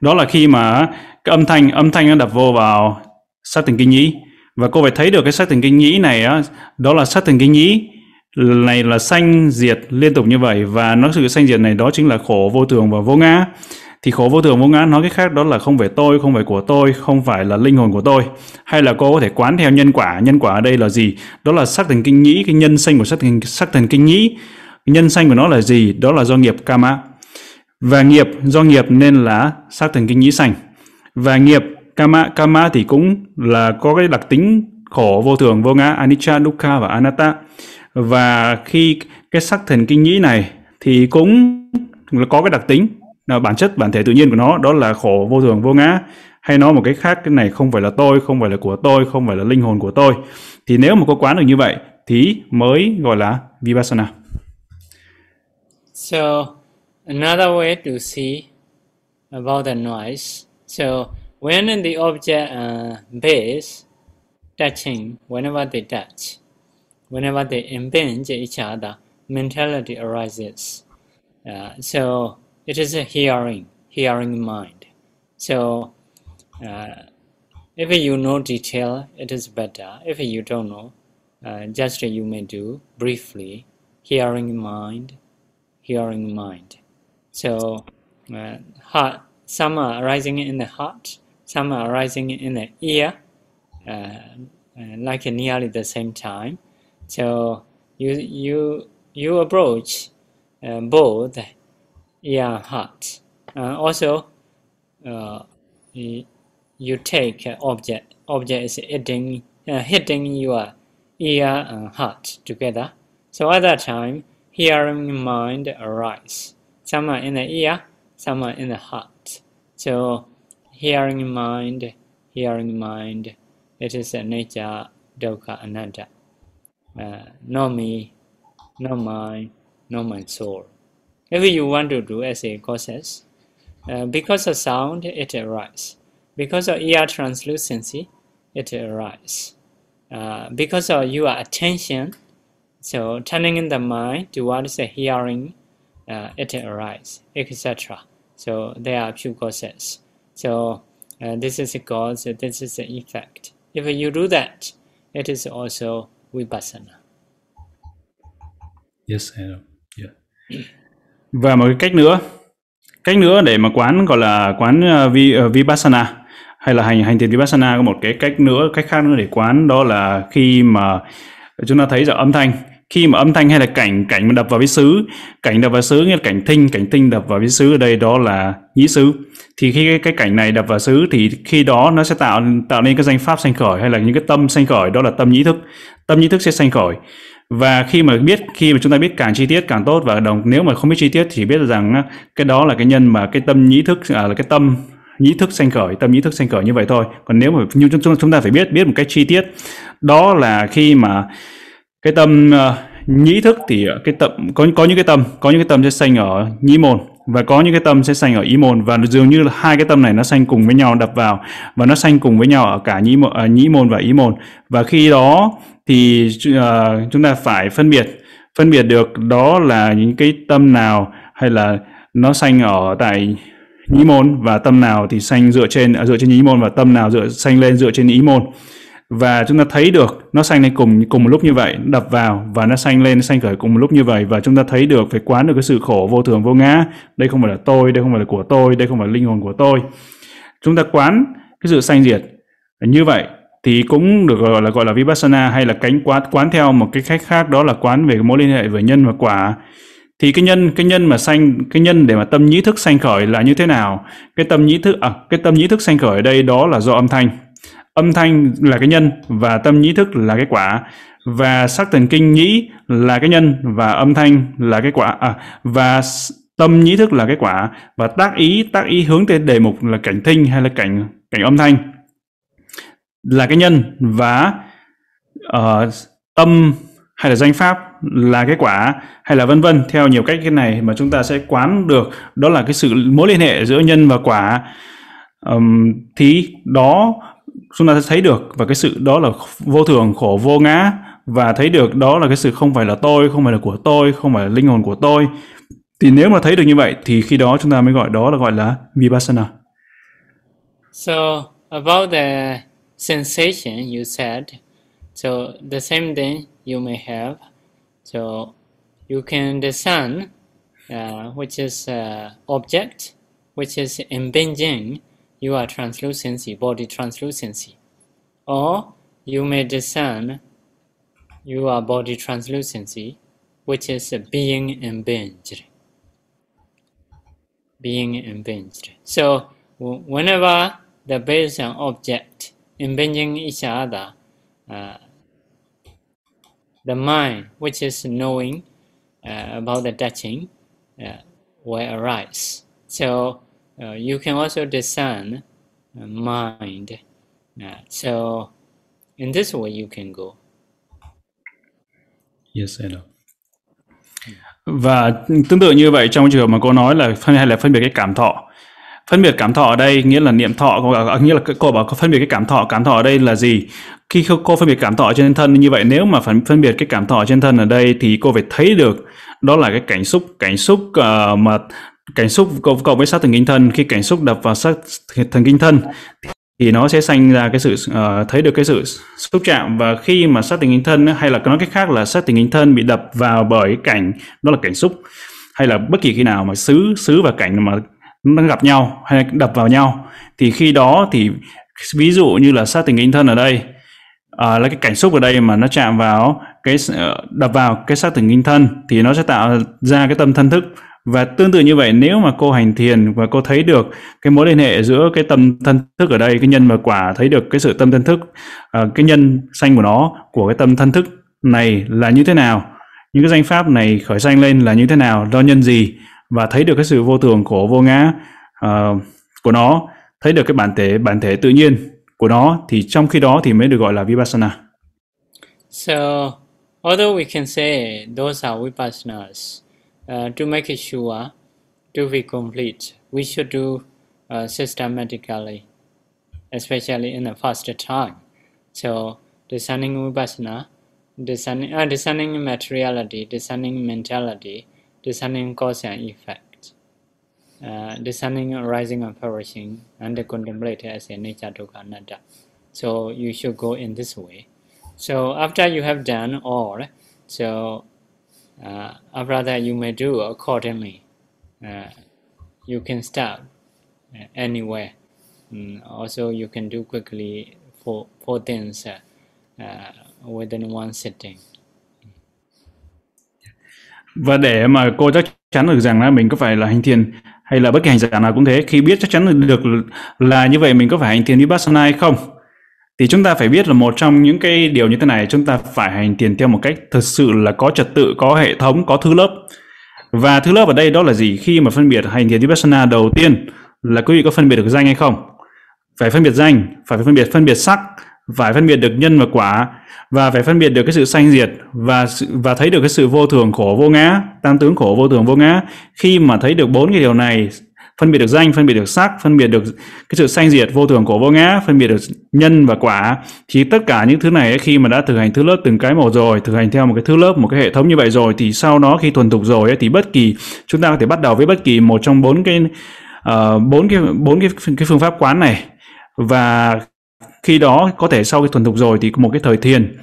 đó là khi mà cái âm thanh âm thanh nó đập vô vào sát tình kinh nhĩ và cô phải thấy được cái sát tình kinh nhĩ này á đó là sát tình kinh nhĩ này là sanh diệt liên tục như vậy và nó sự sanh diệt này đó chính là khổ vô thường và vô ngã. Thì khổ vô thường vô ngã nói cái khác đó là không phải tôi không phải của tôi không phải là linh hồn của tôi. Hay là cô có thể quán theo nhân quả nhân quả ở đây là gì? Đó là sắc thần kinh nhĩ cái nhân sanh của sắc thần, sắc thần kinh nhĩ. Nhân sanh của nó là gì? Đó là do nghiệp karma. Và nghiệp do nghiệp nên là sắc thần kinh nhĩ sanh. Và nghiệp karma karma thì cũng là có cái đặc tính khổ vô thường vô ngã anicca dukkha và anatta và khi cái sắc thần kinh nhĩ này thì cũng có cái đặc tính là bản chất bản thể tự nhiên của nó đó là khổ vô thường vô ngã. Hay nói một cái khác cái này không phải là tôi không phải là của tôi không phải là linh hồn của tôi. Thì nếu mà có quán được như vậy thì mới gọi là vipassana. So another way to see about the noise. So when the object uh, base touching whenever they touch whenever they impinge each other mentality arises uh, so it is a hearing, hearing mind. So uh, if you know detail, it is better. If you don't know, uh, just you may do briefly, hearing mind, hearing mind. So uh, heart, some are arising in the heart, some are arising in the ear, uh, uh, like nearly the same time. So you you you approach uh, both ear and heart. Uh, also, uh, you take object. Object is hitting, uh, hitting your ear and heart together. So at that time, hearing mind arise. Some are in the ear, some are in the heart. So hearing mind, hearing mind, it is a nature, dukkha, anatta. Uh, no me, no mind, no my soul. If you want to do as a process, uh, because of sound, it arises. Because of ear translucency, it arises. Uh, because of your attention, so turning in the mind towards the hearing, uh, it arises, etc. So there are few causes. So uh, this is a cause, this is the effect. If you do that, it is also vipassana. Yes, I know. Yeah. và một cái cách nữa cách nữa để mà quán gọi là quán uh, vi, uh, vipassana hay là hành hành thiền vipassana có một cái cách nữa cách khác nữa để quán đó là khi mà chúng ta thấy rằng âm thanh khi mà âm thanh hay là cảnh cảnh mà đập vào với xứ cảnh đập vào xứ nghĩa là cảnh thinh cảnh thinh đập vào với xứ ở đây đó là nhĩ xứ. Thì khi cái, cái cảnh này đập vào xứ thì khi đó nó sẽ tạo tạo nên cái danh pháp sanh khởi hay là những cái tâm sanh khởi đó là tâm nhĩ thức. Tâm nhĩ thức sẽ sanh khởi. Và khi mà biết khi mà chúng ta biết càng chi tiết càng tốt và đồng nếu mà không biết chi tiết thì biết rằng cái đó là cái nhân mà cái tâm nhĩ thức à, là cái tâm nhĩ thức sanh khởi tâm nhĩ thức sanh khởi như vậy thôi. Còn nếu mà như chúng, chúng ta phải biết biết một cách chi tiết đó là khi mà cái tâm uh, nhĩ thức thì ờ, cái tâm có có những cái tâm có những cái tâm sẽ sanh ở nhĩ môn và có những cái tâm sẽ sanh ở ý môn và dường như là hai cái tâm này nó sanh cùng với nhau đập vào và nó sanh cùng với nhau ở cả nhĩ môn, uh, ờ, nhĩ môn và ý môn. Và khi đó thì uh, chúng ta phải phân biệt phân biệt được đó là những cái tâm nào hay là nó sanh ở tại nhĩ môn và tâm nào thì sanh dựa trên dựa trên nhĩ môn và tâm nào dựa sanh lên dựa trên ý môn và chúng ta thấy được nó sanh lên cùng cùng một lúc như vậy đập vào và nó sanh lên sanh khởi cùng một lúc như vậy. Và chúng ta thấy được phải quán được cái sự khổ vô thường vô ngã. Đây không phải là tôi đây không phải là của tôi đây không phải là linh hồn của tôi. Chúng ta quán cái sự sanh diệt. Như vậy thì cũng được gọi là gọi là vipassana hay là cánh quán quán theo một cái cách khác đó là quán về mối liên hệ với nhân và quả. Thì cái nhân cái nhân mà sanh cái nhân để mà tâm nhĩ thức sanh khởi là như thế nào? Cái tâm nhĩ thức à, cái tâm nhĩ thức sanh khởi ở đây đó là do âm thanh âm thanh là cái nhân và tâm nhĩ thức là cái quả. Và sắc thần kinh nhĩ là cái nhân và âm thanh là cái quả. À, và tâm nhĩ thức là cái quả. Và tác ý tác ý hướng tới đề mục là cảnh thinh hay là cảnh cảnh âm thanh là cái nhân và uh, tâm hay là danh pháp là cái quả hay là vân vân. Theo nhiều cách cái này mà chúng ta sẽ quán được đó là cái sự mối liên hệ giữa nhân và quả. Um, thì đó chúng ta sẽ thấy được và cái sự đó là vô thường khổ vô ngã và thấy được đó là cái sự không phải là tôi không phải là của tôi không phải là linh hồn của tôi Thì nếu mà thấy được như vậy thì khi đó chúng ta mới gọi đó là gọi là vipassana. So about the sensation you said, so the same thing you may have. So you can discern uh, which is uh, object, which is impinging your translucency, body translucency. Or you may discern you are body translucency, which is being impinged. Being impinged. So whenever the base and object impinging each other, uh, the mind, which is knowing uh, about the touching, uh, will arise. So uh, you can also discern uh, mind. Uh, so in this way you can go. Yes, I know. Và tương tự như vậy trong trường hợp mà cô nói là phân hay là phân biệt cái cảm thọ. Phân biệt cảm thọ ở đây nghĩa là niệm thọ, nghĩa là cô bảo phân biệt cái cảm thọ. Cảm thọ ở đây là gì? Khi cô phân biệt cảm thọ trên thân như vậy, nếu mà phân phân biệt cái cảm thọ trên thân ở đây thì cô phải thấy được đó là cái cảnh xúc, cảnh xúc uh, mà cảnh xúc cộng, cộng với sát thần kinh thân khi cảnh xúc đập vào sát thần kinh thân thì nó sẽ sanh ra cái sự uh, thấy được cái sự xúc chạm. Và khi mà sát tình kinh thân hay là nói cách khác là sát tình kinh thân bị đập vào bởi cảnh đó là cảnh xúc hay là bất kỳ khi nào mà xứ xứ và cảnh mà nó gặp nhau hay là đập vào nhau thì khi đó thì ví dụ như là sát tình kinh thân ở đây à, là cái cảnh xúc ở đây mà nó chạm vào cái ờ, đập vào cái sát tình kinh thân thì nó sẽ tạo ra cái tâm thân thức và tương tự như vậy nếu mà cô hành thiền và cô thấy được cái mối liên hệ giữa cái tâm thân thức ở đây cái nhân và quả thấy được cái sự tâm thân thức uh, cái nhân sanh của nó của cái tâm thân thức này là như thế nào những cái danh pháp này khởi sanh lên là như thế nào do nhân gì và thấy được cái sự vô thường của vô ngã uh, của nó thấy được cái bản thể bản thể tự nhiên của nó thì trong khi đó thì mới được gọi là vipassana. So although we can say those are vipassanas Uh, to make sure to be complete, we should do uh, systematically, especially in the first time. So, discerning vipassana, discerning, uh, discerning materiality, discerning mentality, discerning cause and effect, uh, discerning arising and perishing, and contemplate as a nature dukkha anatta. So, you should go in this way. So, after you have done all, so uh, or rather you may do accordingly. Uh, you can start uh, anywhere. Mm, also, you can do quickly four, four things uh, uh, within one sitting. Và để mà cô chắc chắn được rằng là mình có phải là hành thiền hay là bất kỳ hành giả nào cũng thế, khi biết chắc chắn được là như vậy mình có phải hành thiền vipassana hay không? Thì chúng ta phải biết là một trong những cái điều như thế này, chúng ta phải hành tiền theo một cách thực sự là có trật tự, có hệ thống, có thứ lớp. Và thứ lớp ở đây đó là gì? Khi mà phân biệt hành thiền vipassana đầu tiên, là quý vị có phân biệt được danh hay không? Phải phân biệt danh, phải phân biệt phân biệt sắc, phải phân biệt được nhân và quả, và phải phân biệt được cái sự sanh diệt, và và thấy được cái sự vô thường khổ vô ngã, tam tướng khổ vô thường vô ngã. Khi mà thấy được bốn cái điều này phân biệt được danh phân biệt được sắc phân biệt được cái sự sanh diệt vô thường của vô ngã phân biệt được nhân và quả. Thì tất cả những thứ này khi mà đã thực hành thứ lớp từng cái một rồi thực hành theo một cái thứ lớp một cái hệ thống như vậy rồi thì sau đó khi thuần thục rồi thì bất kỳ chúng ta có thể bắt đầu với bất kỳ một trong bốn cái ờ, bốn uh, cái bốn cái cái phương pháp quán này. Và khi đó có thể sau khi thuần thục rồi thì một cái thời thiền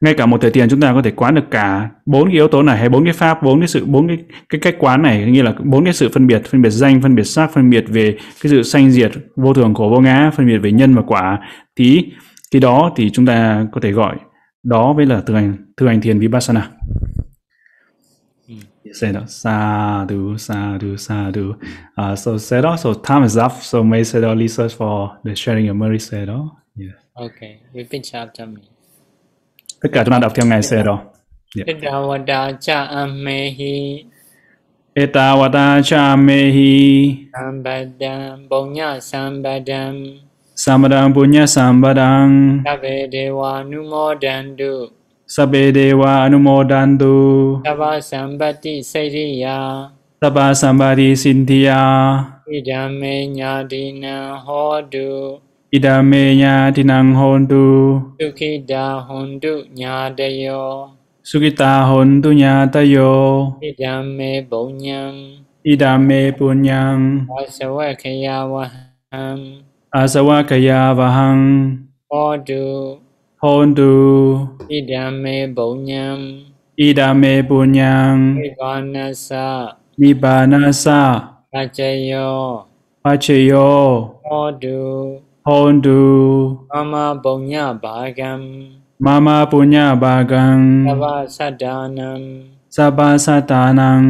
ngay cả một thời tiền chúng ta có thể quán được cả bốn cái yếu tố này hay bốn cái pháp bốn cái sự bốn cái cái cách quán này như là bốn cái sự phân biệt phân biệt danh phân biệt sắc phân biệt về cái sự sanh diệt vô thường khổ vô ngã phân biệt về nhân và quả. Thì khi đó thì chúng ta có thể gọi đó với là thực hành thực hành thiền vipassana. Say đó sadhu sadhu sadhu uh, so say đó so time is up so may say đó Lisa for the sharing your memory say đó. Yeah. Okay repeat after me Εκατονάδαυτιον αισέρο. Εταβατά τσα αμμέχι. Etawata chamehi. Sambadam punya sambadam. Sambadam punya sambadam. Sabe dewa anumodantu. Sabe dewa anumodantu. Saba sambati sairiya. Saba sambati sintiya. Idame nyadina hodu. Idame Nya Tinang Hontu Sukhida Hondu Nyadayo Sukita hontu nyatayo. Idame bonyam. Idame punyang. Asawakaya waham. Asawakaya vahang. Hodu. Hontu. Idame bonyam. Idame punyang. Nibanasa. Nibanasa. Pachayo. Pachayo. Hodu. hondu. Mama punya bagam. Mama punya bagang saba sadanam. Saba sadanam.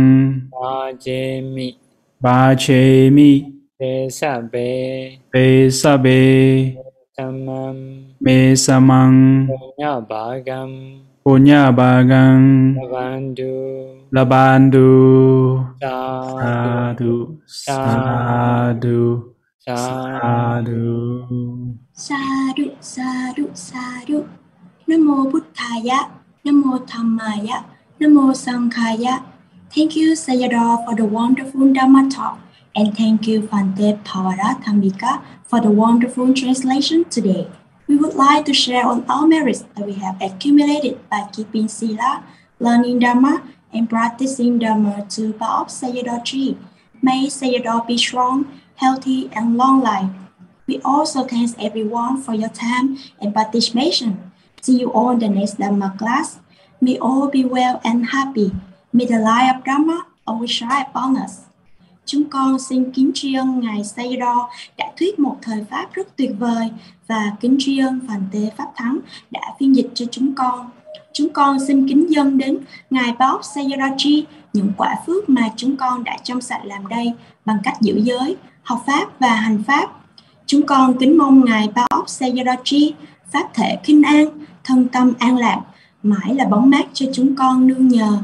Bajemi bajemi besabe besabe Mesamang. mesamang. Punya bagam. Punya bagang labandu. Labandu. Sadu. Sadu, sadu. Sadhu. Sadhu, sadhu, sadhu. Namo Buddhaya, Namo Dhammaya, Namo. Thank you, Sayadaw, for the wonderful Dhamma talk. And thank you, Fante Pawaratamika, for the wonderful translation today. We would like to share on our merits that we have accumulated by keeping Sila, learning Dhamma, and practicing Dhamma to of Sayadaw tree. May Sayadaw be strong, healthy, and long life. We also thank everyone for your time and participation. See you all in the next Dhamma class. May all be well and happy. May the light of Dhamma always shine upon us. Chúng con xin kính tri ân Ngài Sayadaw đã thuyết một thời Pháp rất tuyệt vời và kính tri ân Phàn Tế Pháp Thắng đã phiên dịch cho chúng con. Chúng con xin kính dâng đến Ngài Bob Sayadaw những quả phước mà chúng con đã trong sạch làm đây bằng cách giữ giới, học Pháp và hành Pháp. Chúng con kính mong Ngài Paok Sayadaw Pháp thể kinh an, thân tâm an lạc, mãi là bóng mát cho chúng con nương nhờ.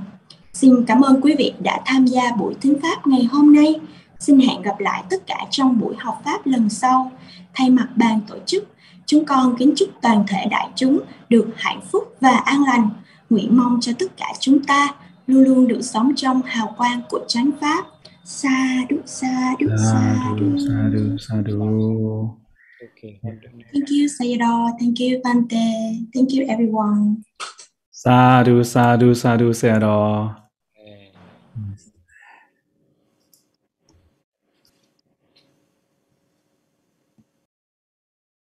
Xin cảm ơn quý vị đã tham gia buổi thính pháp ngày hôm nay. Xin hẹn gặp lại tất cả trong buổi học pháp lần sau. Thay mặt ban tổ chức, chúng con kính chúc toàn thể đại chúng được hạnh phúc và an lành. Nguyện mong cho tất cả chúng ta luôn luôn được sống trong hào quang của chánh pháp. Sa đu sa đu sa đu. Sadhu. Sadhu. Okay. Thank you, Sayadaw. Thank you, Bante. Thank you, everyone. Sadhu. Sadhu. Sadhu. Sayadaw. Okay.